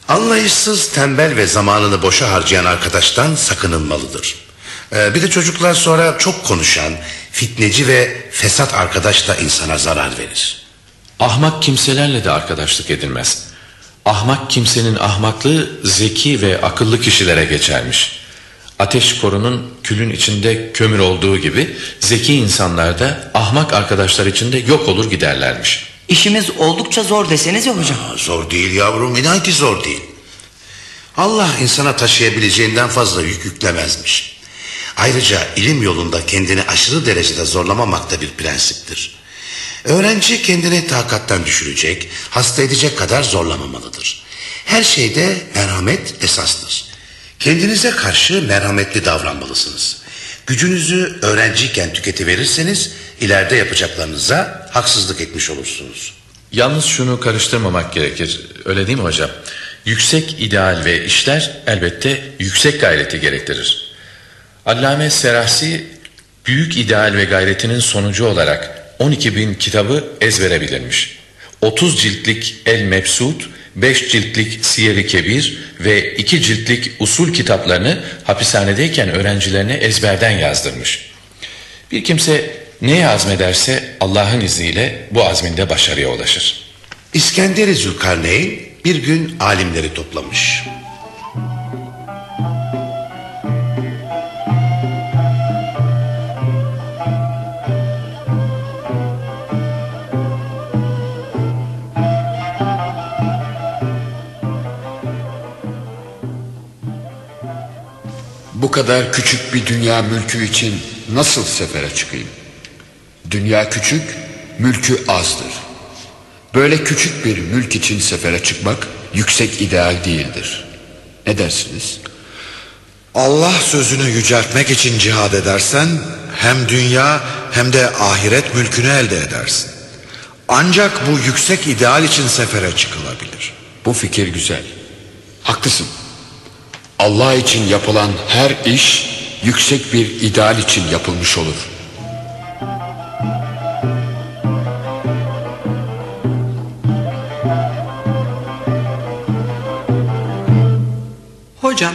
Anlayışsız, tembel ve zamanını boşa harcayan arkadaştan sakınılmalıdır. Ee, bir de çocuklar sonra çok konuşan, fitneci ve fesat arkadaş da insana zarar verir. Ahmak kimselerle de arkadaşlık edilmez. Ahmak kimsenin ahmaklığı zeki ve akıllı kişilere geçermiş. Ateş korunun külün içinde kömür olduğu gibi zeki insanlar da ahmak arkadaşlar içinde yok olur giderlermiş. İşimiz oldukça zor deseniz ya hocam. Aa, Zor değil yavrum inan ki zor değil. Allah insana taşıyabileceğinden fazla yük yüklemezmiş. Ayrıca ilim yolunda kendini aşırı derecede zorlamamak da bir prensiptir. Öğrenci kendini takattan düşürecek, hasta edecek kadar zorlamamalıdır. Her şeyde merhamet esastır. Kendinize karşı merhametli davranmalısınız. Gücünüzü öğrenciyken tüketiverirseniz ileride yapacaklarınıza haksızlık etmiş olursunuz. Yalnız şunu karıştırmamak gerekir. Öyle değil mi hocam? Yüksek ideal ve işler elbette yüksek gayreti gerektirir. Allame Serahsi büyük ideal ve gayretinin sonucu olarak 12 bin kitabı ezbere bilirmiş. 30 ciltlik El Mebsut, 5 ciltlik Siyer-i Kebir ve 2 ciltlik usul kitaplarını hapishanedeyken öğrencilerine ezberden yazdırmış. Bir kimse neye azmederse Allah'ın izniyle bu azminde başarıya ulaşır. İskender-i Zülkarneyn bir gün alimleri toplamış. Kadar küçük bir dünya mülkü için nasıl sefere çıkayım? Dünya küçük, mülkü azdır. Böyle küçük bir mülk için sefere çıkmak yüksek ideal değildir. Ne dersiniz? Allah sözünü yüceltmek için cihad edersen hem dünya hem de ahiret mülkünü elde edersin. Ancak bu yüksek ideal için sefere çıkılabilir. Bu fikir güzel. Haklısın. Allah için yapılan her iş yüksek bir ideal için yapılmış olur. Hocam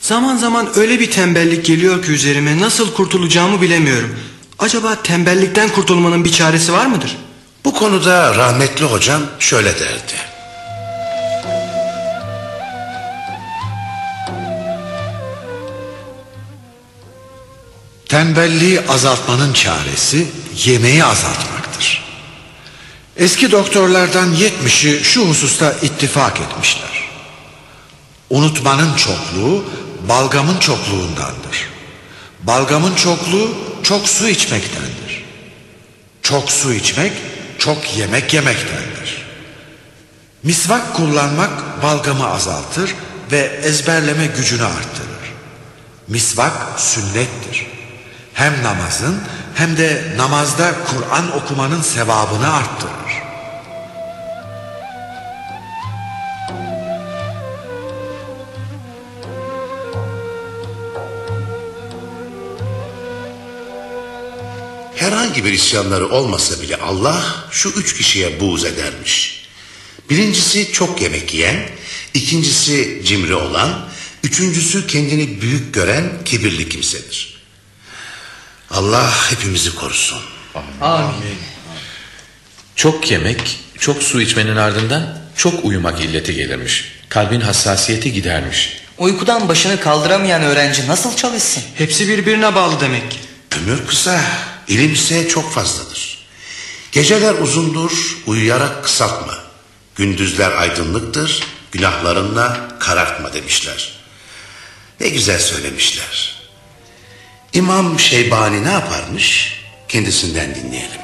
zaman zaman öyle bir tembellik geliyor ki üzerime nasıl kurtulacağımı bilemiyorum. Acaba tembellikten kurtulmanın bir çaresi var mıdır? Bu konuda rahmetli hocam şöyle derdi. Tembelliği azaltmanın çaresi yemeği azaltmaktır. Eski doktorlardan yetmişi şu hususta ittifak etmişler. Unutmanın çokluğu balgamın çokluğundandır. Balgamın çokluğu çok su içmektendir. Çok su içmek çok yemek yemektendir. Misvak kullanmak balgamı azaltır ve ezberleme gücünü arttırır. Misvak sünnettir. Hem namazın hem de namazda Kur'an okumanın sevabını arttırır. Herhangi bir isyanları olmasa bile Allah şu üç kişiye buğz edermiş. Birincisi çok yemek yiyen, ikincisi cimri olan, üçüncüsü kendini büyük gören kibirli kimsedir. Allah hepimizi korusun. Amin. Çok yemek, çok su içmenin ardından çok uyumak illeti gelirmiş. Kalbin hassasiyeti gidermiş. Uykudan başını kaldıramayan öğrenci nasıl çalışsın? Hepsi birbirine bağlı demek. Ömür kısa, ilim ise çok fazladır. Geceler uzundur, uyuyarak kısaltma. Gündüzler aydınlıktır, günahlarınla karartma demişler. Ne güzel söylemişler. İmam Şeybani ne yaparmış? Kendisinden dinleyelim.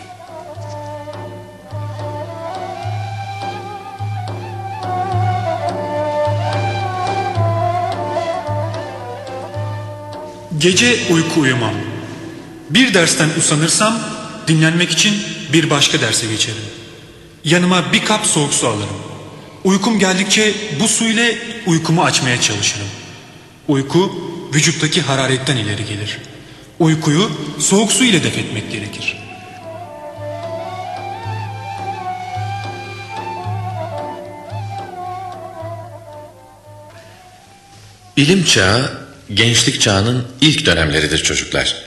Gece uyku uyumam. Bir dersten usanırsam dinlenmek için bir başka derse geçerim. Yanıma bir kap soğuk su alırım. Uykum geldikçe bu su ile uykumu açmaya çalışırım. Uyku vücuttaki hararetten ileri gelir. Uykuyu soğuk su ile def etmek gerekir. İlim çağı gençlik çağının ilk dönemleridir çocuklar.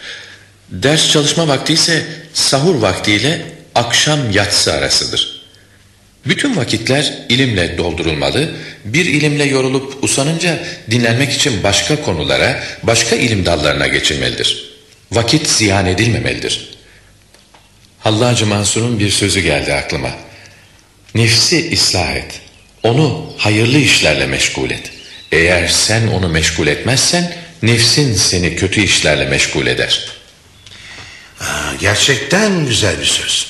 Ders çalışma vakti ise sahur vaktiyle akşam yatsı arasıdır. Bütün vakitler ilimle doldurulmalı, bir ilimle yorulup usanınca dinlenmek için başka konulara, başka ilim dallarına geçilmelidir. Vakit ziyan edilmemelidir. Hallacı Mansur'un bir sözü geldi aklıma. Nefsi ıslah et. Onu hayırlı işlerle meşgul et. Eğer sen onu meşgul etmezsen nefsin seni kötü işlerle meşgul eder. Aa, gerçekten güzel bir söz.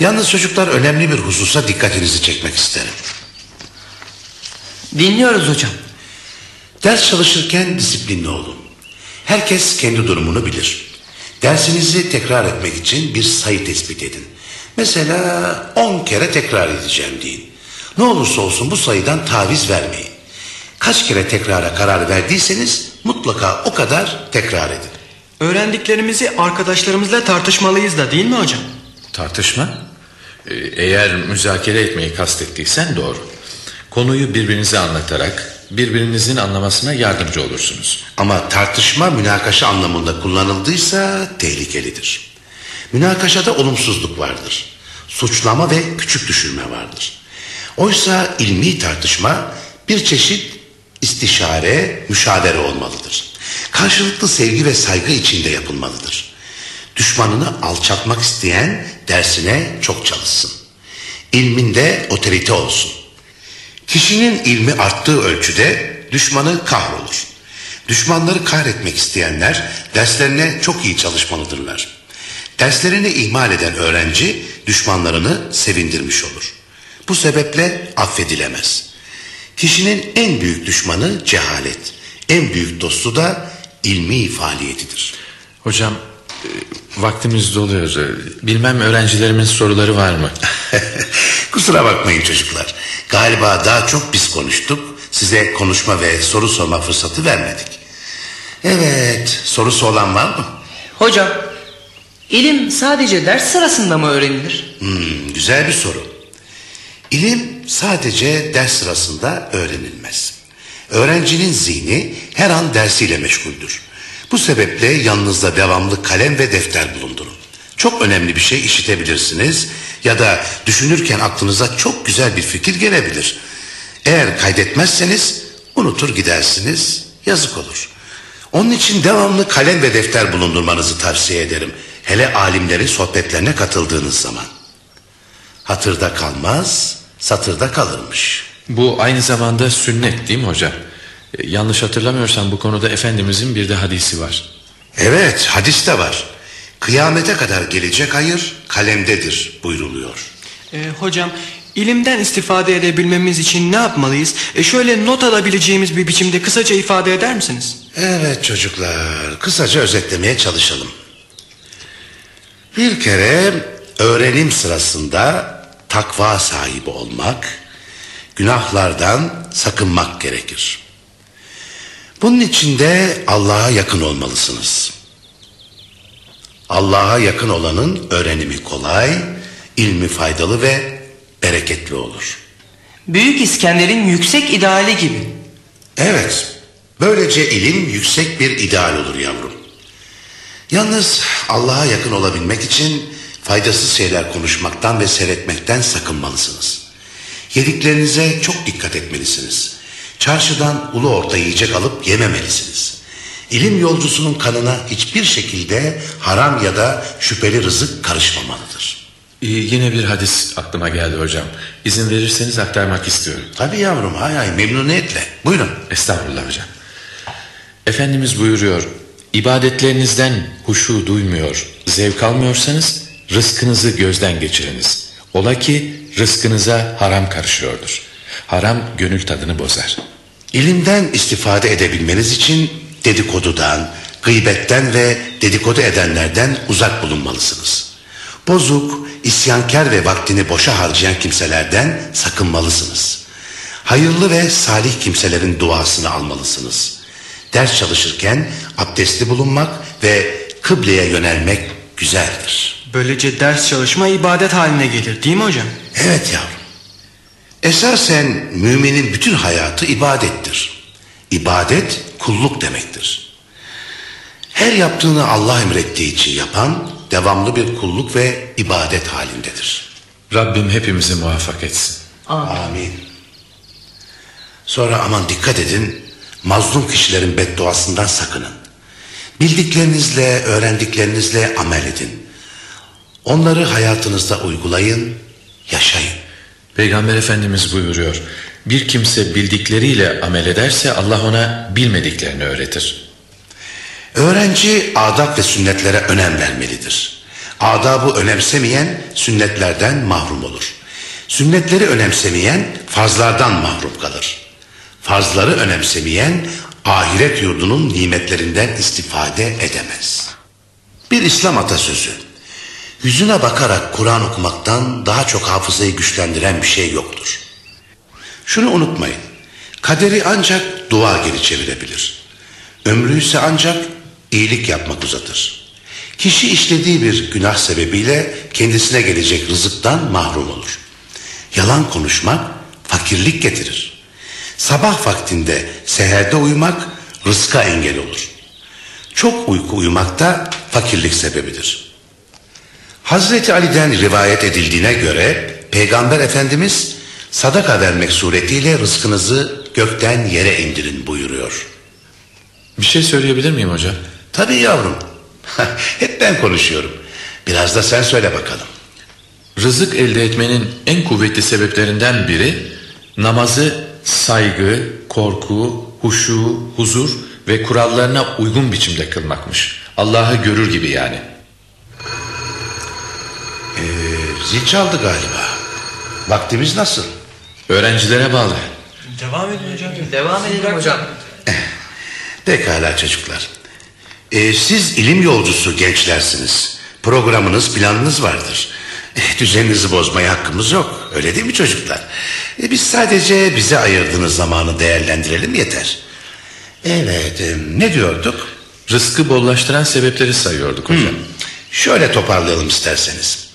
Yalnız çocuklar önemli bir hususa dikkatinizi çekmek isterim. Dinliyoruz hocam. Ders çalışırken disiplinli olun. Herkes kendi durumunu bilir. Dersinizi tekrar etmek için bir sayı tespit edin. Mesela 10 kere tekrar edeceğim deyin. Ne olursa olsun bu sayıdan taviz vermeyin. Kaç kere tekrara karar verdiyseniz mutlaka o kadar tekrar edin. Öğrendiklerimizi arkadaşlarımızla tartışmalıyız da değil mi hocam? Tartışma? Ee, Eğer müzakere etmeyi kastettiysen doğru. Konuyu birbirinize anlatarak birbirinizin anlamasına yardımcı olursunuz. Ama tartışma münakaşa anlamında kullanıldıysa tehlikelidir. Münakaşada olumsuzluk vardır. Suçlama ve küçük düşürme vardır. Oysa ilmi tartışma bir çeşit istişare, müşavere olmalıdır. Karşılıklı sevgi ve saygı içinde yapılmalıdır. Düşmanını alçaltmak isteyen dersine çok çalışsın. İlminde otorite olsun. Kişinin ilmi arttığı ölçüde düşmanı kahrolur. Düşmanları kahretmek isteyenler derslerine çok iyi çalışmalıdırlar. Derslerini ihmal eden öğrenci düşmanlarını sevindirmiş olur. Bu sebeple affedilemez. Kişinin en büyük düşmanı cehalet, en büyük dostu da ilmi faaliyetidir. Hocam e, vaktimiz doluyor. Bilmem öğrencilerimin soruları var mı? (laughs) Kusura bakmayın çocuklar. Galiba daha çok biz konuştuk. Size konuşma ve soru sorma fırsatı vermedik. Evet, sorusu olan var mı? Hocam, ilim sadece ders sırasında mı öğrenilir? Hmm, güzel bir soru. İlim sadece ders sırasında öğrenilmez. Öğrencinin zihni her an dersiyle meşguldür. Bu sebeple yanınızda devamlı kalem ve defter bulundurun. Çok önemli bir şey işitebilirsiniz ya da düşünürken aklınıza çok güzel bir fikir gelebilir. Eğer kaydetmezseniz unutur gidersiniz, yazık olur. Onun için devamlı kalem ve defter bulundurmanızı tavsiye ederim. Hele alimlerin sohbetlerine katıldığınız zaman. Hatırda kalmaz, satırda kalırmış. Bu aynı zamanda sünnet değil mi hocam? Yanlış hatırlamıyorsam bu konuda Efendimizin bir de hadisi var. Evet, hadiste var. Kıyamete kadar gelecek hayır kalemdedir buyruluyor. Ee, hocam ilimden istifade edebilmemiz için ne yapmalıyız? E, şöyle not alabileceğimiz bir biçimde kısaca ifade eder misiniz? Evet çocuklar, kısaca özetlemeye çalışalım. Bir kere öğrenim sırasında takva sahibi olmak, günahlardan sakınmak gerekir. Bunun için de Allah'a yakın olmalısınız. Allah'a yakın olanın öğrenimi kolay, ilmi faydalı ve bereketli olur. Büyük İskender'in yüksek ideali gibi. Evet, böylece ilim yüksek bir ideal olur yavrum. Yalnız Allah'a yakın olabilmek için faydasız şeyler konuşmaktan ve seyretmekten sakınmalısınız. Yediklerinize çok dikkat etmelisiniz. Çarşıdan ulu orta yiyecek alıp yememelisiniz. İlim yolcusunun kanına hiçbir şekilde haram ya da şüpheli rızık karışmamalıdır. Ee, yine bir hadis aklıma geldi hocam. İzin verirseniz aktarmak istiyorum. Tabii yavrum hay hay memnuniyetle. Buyurun. Estağfurullah hocam. Efendimiz buyuruyor. İbadetlerinizden huşu duymuyor, zevk almıyorsanız rızkınızı gözden geçiriniz. Ola ki rızkınıza haram karışıyordur. Haram gönül tadını bozar. İlimden istifade edebilmeniz için dedikodudan, gıybetten ve dedikodu edenlerden uzak bulunmalısınız. Bozuk, isyankar ve vaktini boşa harcayan kimselerden sakınmalısınız. Hayırlı ve salih kimselerin duasını almalısınız. Ders çalışırken abdestli bulunmak ve kıbleye yönelmek güzeldir. Böylece ders çalışma ibadet haline gelir değil mi hocam? Evet yavrum. Esasen müminin bütün hayatı ibadettir. İbadet kulluk demektir. Her yaptığını Allah emrettiği için yapan devamlı bir kulluk ve ibadet halindedir. Rabbim hepimizi muvaffak etsin. Amin. Sonra aman dikkat edin, mazlum kişilerin bedduasından sakının. Bildiklerinizle, öğrendiklerinizle amel edin. Onları hayatınızda uygulayın, yaşayın. Peygamber Efendimiz buyuruyor. Bir kimse bildikleriyle amel ederse Allah ona bilmediklerini öğretir. Öğrenci adab ve sünnetlere önem vermelidir. Adabı önemsemeyen sünnetlerden mahrum olur. Sünnetleri önemsemeyen farzlardan mahrum kalır. Farzları önemsemeyen ahiret yurdunun nimetlerinden istifade edemez. Bir İslam atasözü. Yüzüne bakarak Kur'an okumaktan daha çok hafızayı güçlendiren bir şey yoktur. Şunu unutmayın. Kaderi ancak dua geri çevirebilir. Ömrü ise ancak iyilik yapmak uzatır. Kişi işlediği bir günah sebebiyle kendisine gelecek rızıktan mahrum olur. Yalan konuşmak fakirlik getirir. Sabah vaktinde seherde uyumak rızka engel olur. Çok uyku uyumak da fakirlik sebebidir. Hazreti Ali'den rivayet edildiğine göre Peygamber Efendimiz sadaka vermek suretiyle rızkınızı gökten yere indirin buyuruyor. Bir şey söyleyebilir miyim hocam? Tabii yavrum. (laughs) Hep ben konuşuyorum. Biraz da sen söyle bakalım. Rızık elde etmenin en kuvvetli sebeplerinden biri namazı saygı, korku, huşu, huzur ve kurallarına uygun biçimde kılmakmış. Allah'ı görür gibi yani. Ee, zil çaldı galiba. Vaktimiz nasıl? Öğrencilere bağlı. Devam edin hocam. Devam edelim hocam. Pekala çocuklar. Ee, siz ilim yolcusu gençlersiniz. Programınız, planınız vardır. Eh, Düzeninizi bozmaya hakkımız yok. Öyle değil mi çocuklar? Ee, biz sadece bize ayırdığınız zamanı değerlendirelim yeter. Evet, e, ne diyorduk? Rızkı bollaştıran sebepleri sayıyorduk hocam. Şöyle toparlayalım isterseniz.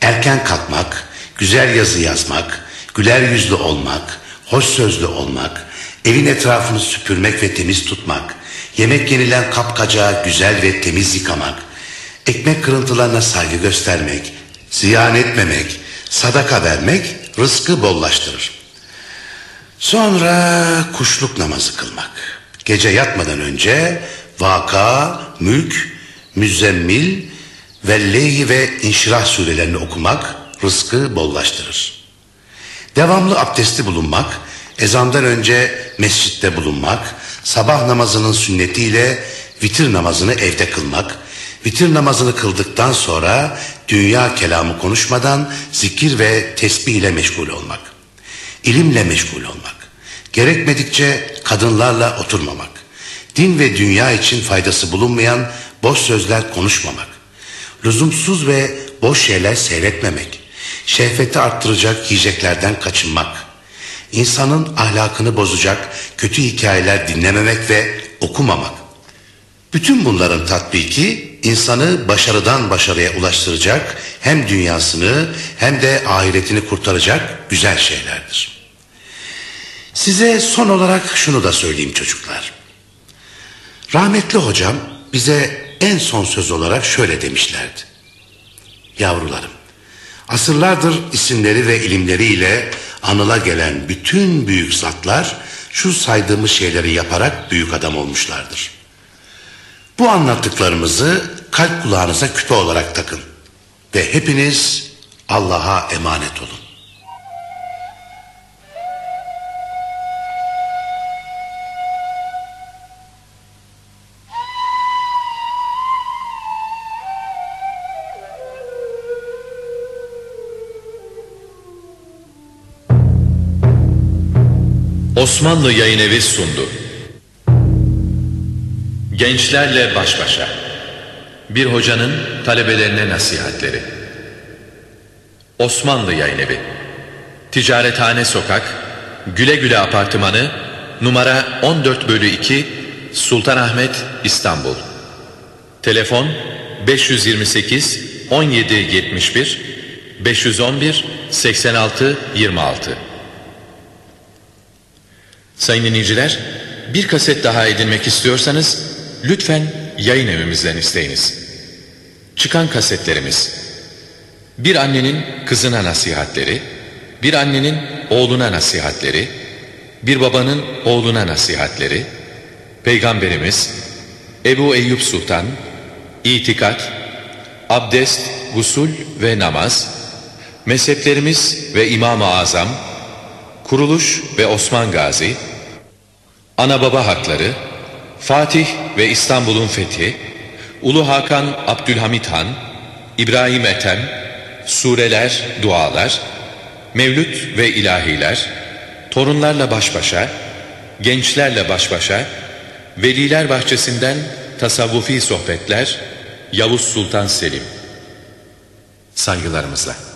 Erken kalkmak, güzel yazı yazmak, güler yüzlü olmak, hoş sözlü olmak, evin etrafını süpürmek ve temiz tutmak, yemek yenilen kapkacağı güzel ve temiz yıkamak, ekmek kırıntılarına saygı göstermek, ziyan etmemek, sadaka vermek rızkı bollaştırır. Sonra kuşluk namazı kılmak. Gece yatmadan önce Vaka, Mülk, Müzzemmil, Vellehi ve İnşirah surelerini okumak rızkı bollaştırır. Devamlı abdesti bulunmak, ezandan önce mescitte bulunmak, sabah namazının sünnetiyle vitir namazını evde kılmak, vitir namazını kıldıktan sonra dünya kelamı konuşmadan zikir ve tesbih ile meşgul olmak, ilimle meşgul olmak, gerekmedikçe kadınlarla oturmamak, din ve dünya için faydası bulunmayan boş sözler konuşmamak, lüzumsuz ve boş şeyler seyretmemek, şehveti arttıracak yiyeceklerden kaçınmak, insanın ahlakını bozacak kötü hikayeler dinlememek ve okumamak. Bütün bunların tatbiki insanı başarıdan başarıya ulaştıracak hem dünyasını hem de ahiretini kurtaracak güzel şeylerdir. Size son olarak şunu da söyleyeyim çocuklar. Rahmetli hocam bize en son söz olarak şöyle demişlerdi. Yavrularım, asırlardır isimleri ve ilimleriyle anıla gelen bütün büyük zatlar şu saydığımız şeyleri yaparak büyük adam olmuşlardır. Bu anlattıklarımızı kalp kulağınıza küpe olarak takın ve hepiniz Allah'a emanet olun. Osmanlı Yayın Evi sundu. Gençlerle baş başa. Bir hocanın talebelerine nasihatleri. Osmanlı Yayın Evi. Ticarethane Sokak, Güle Güle Apartmanı, numara 14 bölü 2, Sultanahmet, İstanbul. Telefon 528 17 71 511 86 26 Sayın dinleyiciler, bir kaset daha edinmek istiyorsanız lütfen yayın evimizden isteyiniz. Çıkan kasetlerimiz. Bir annenin kızına nasihatleri, bir annenin oğluna nasihatleri, bir babanın oğluna nasihatleri, Peygamberimiz, Ebu Eyyub Sultan, itikat, abdest, gusul ve namaz, mezheplerimiz ve İmam-ı Azam, kuruluş ve Osman Gazi, ana baba hakları, Fatih ve İstanbul'un fethi, Ulu Hakan Abdülhamit Han, İbrahim Ethem, sureler, dualar, mevlüt ve ilahiler, torunlarla baş başa, gençlerle baş başa, veliler bahçesinden tasavvufi sohbetler, Yavuz Sultan Selim. Saygılarımızla.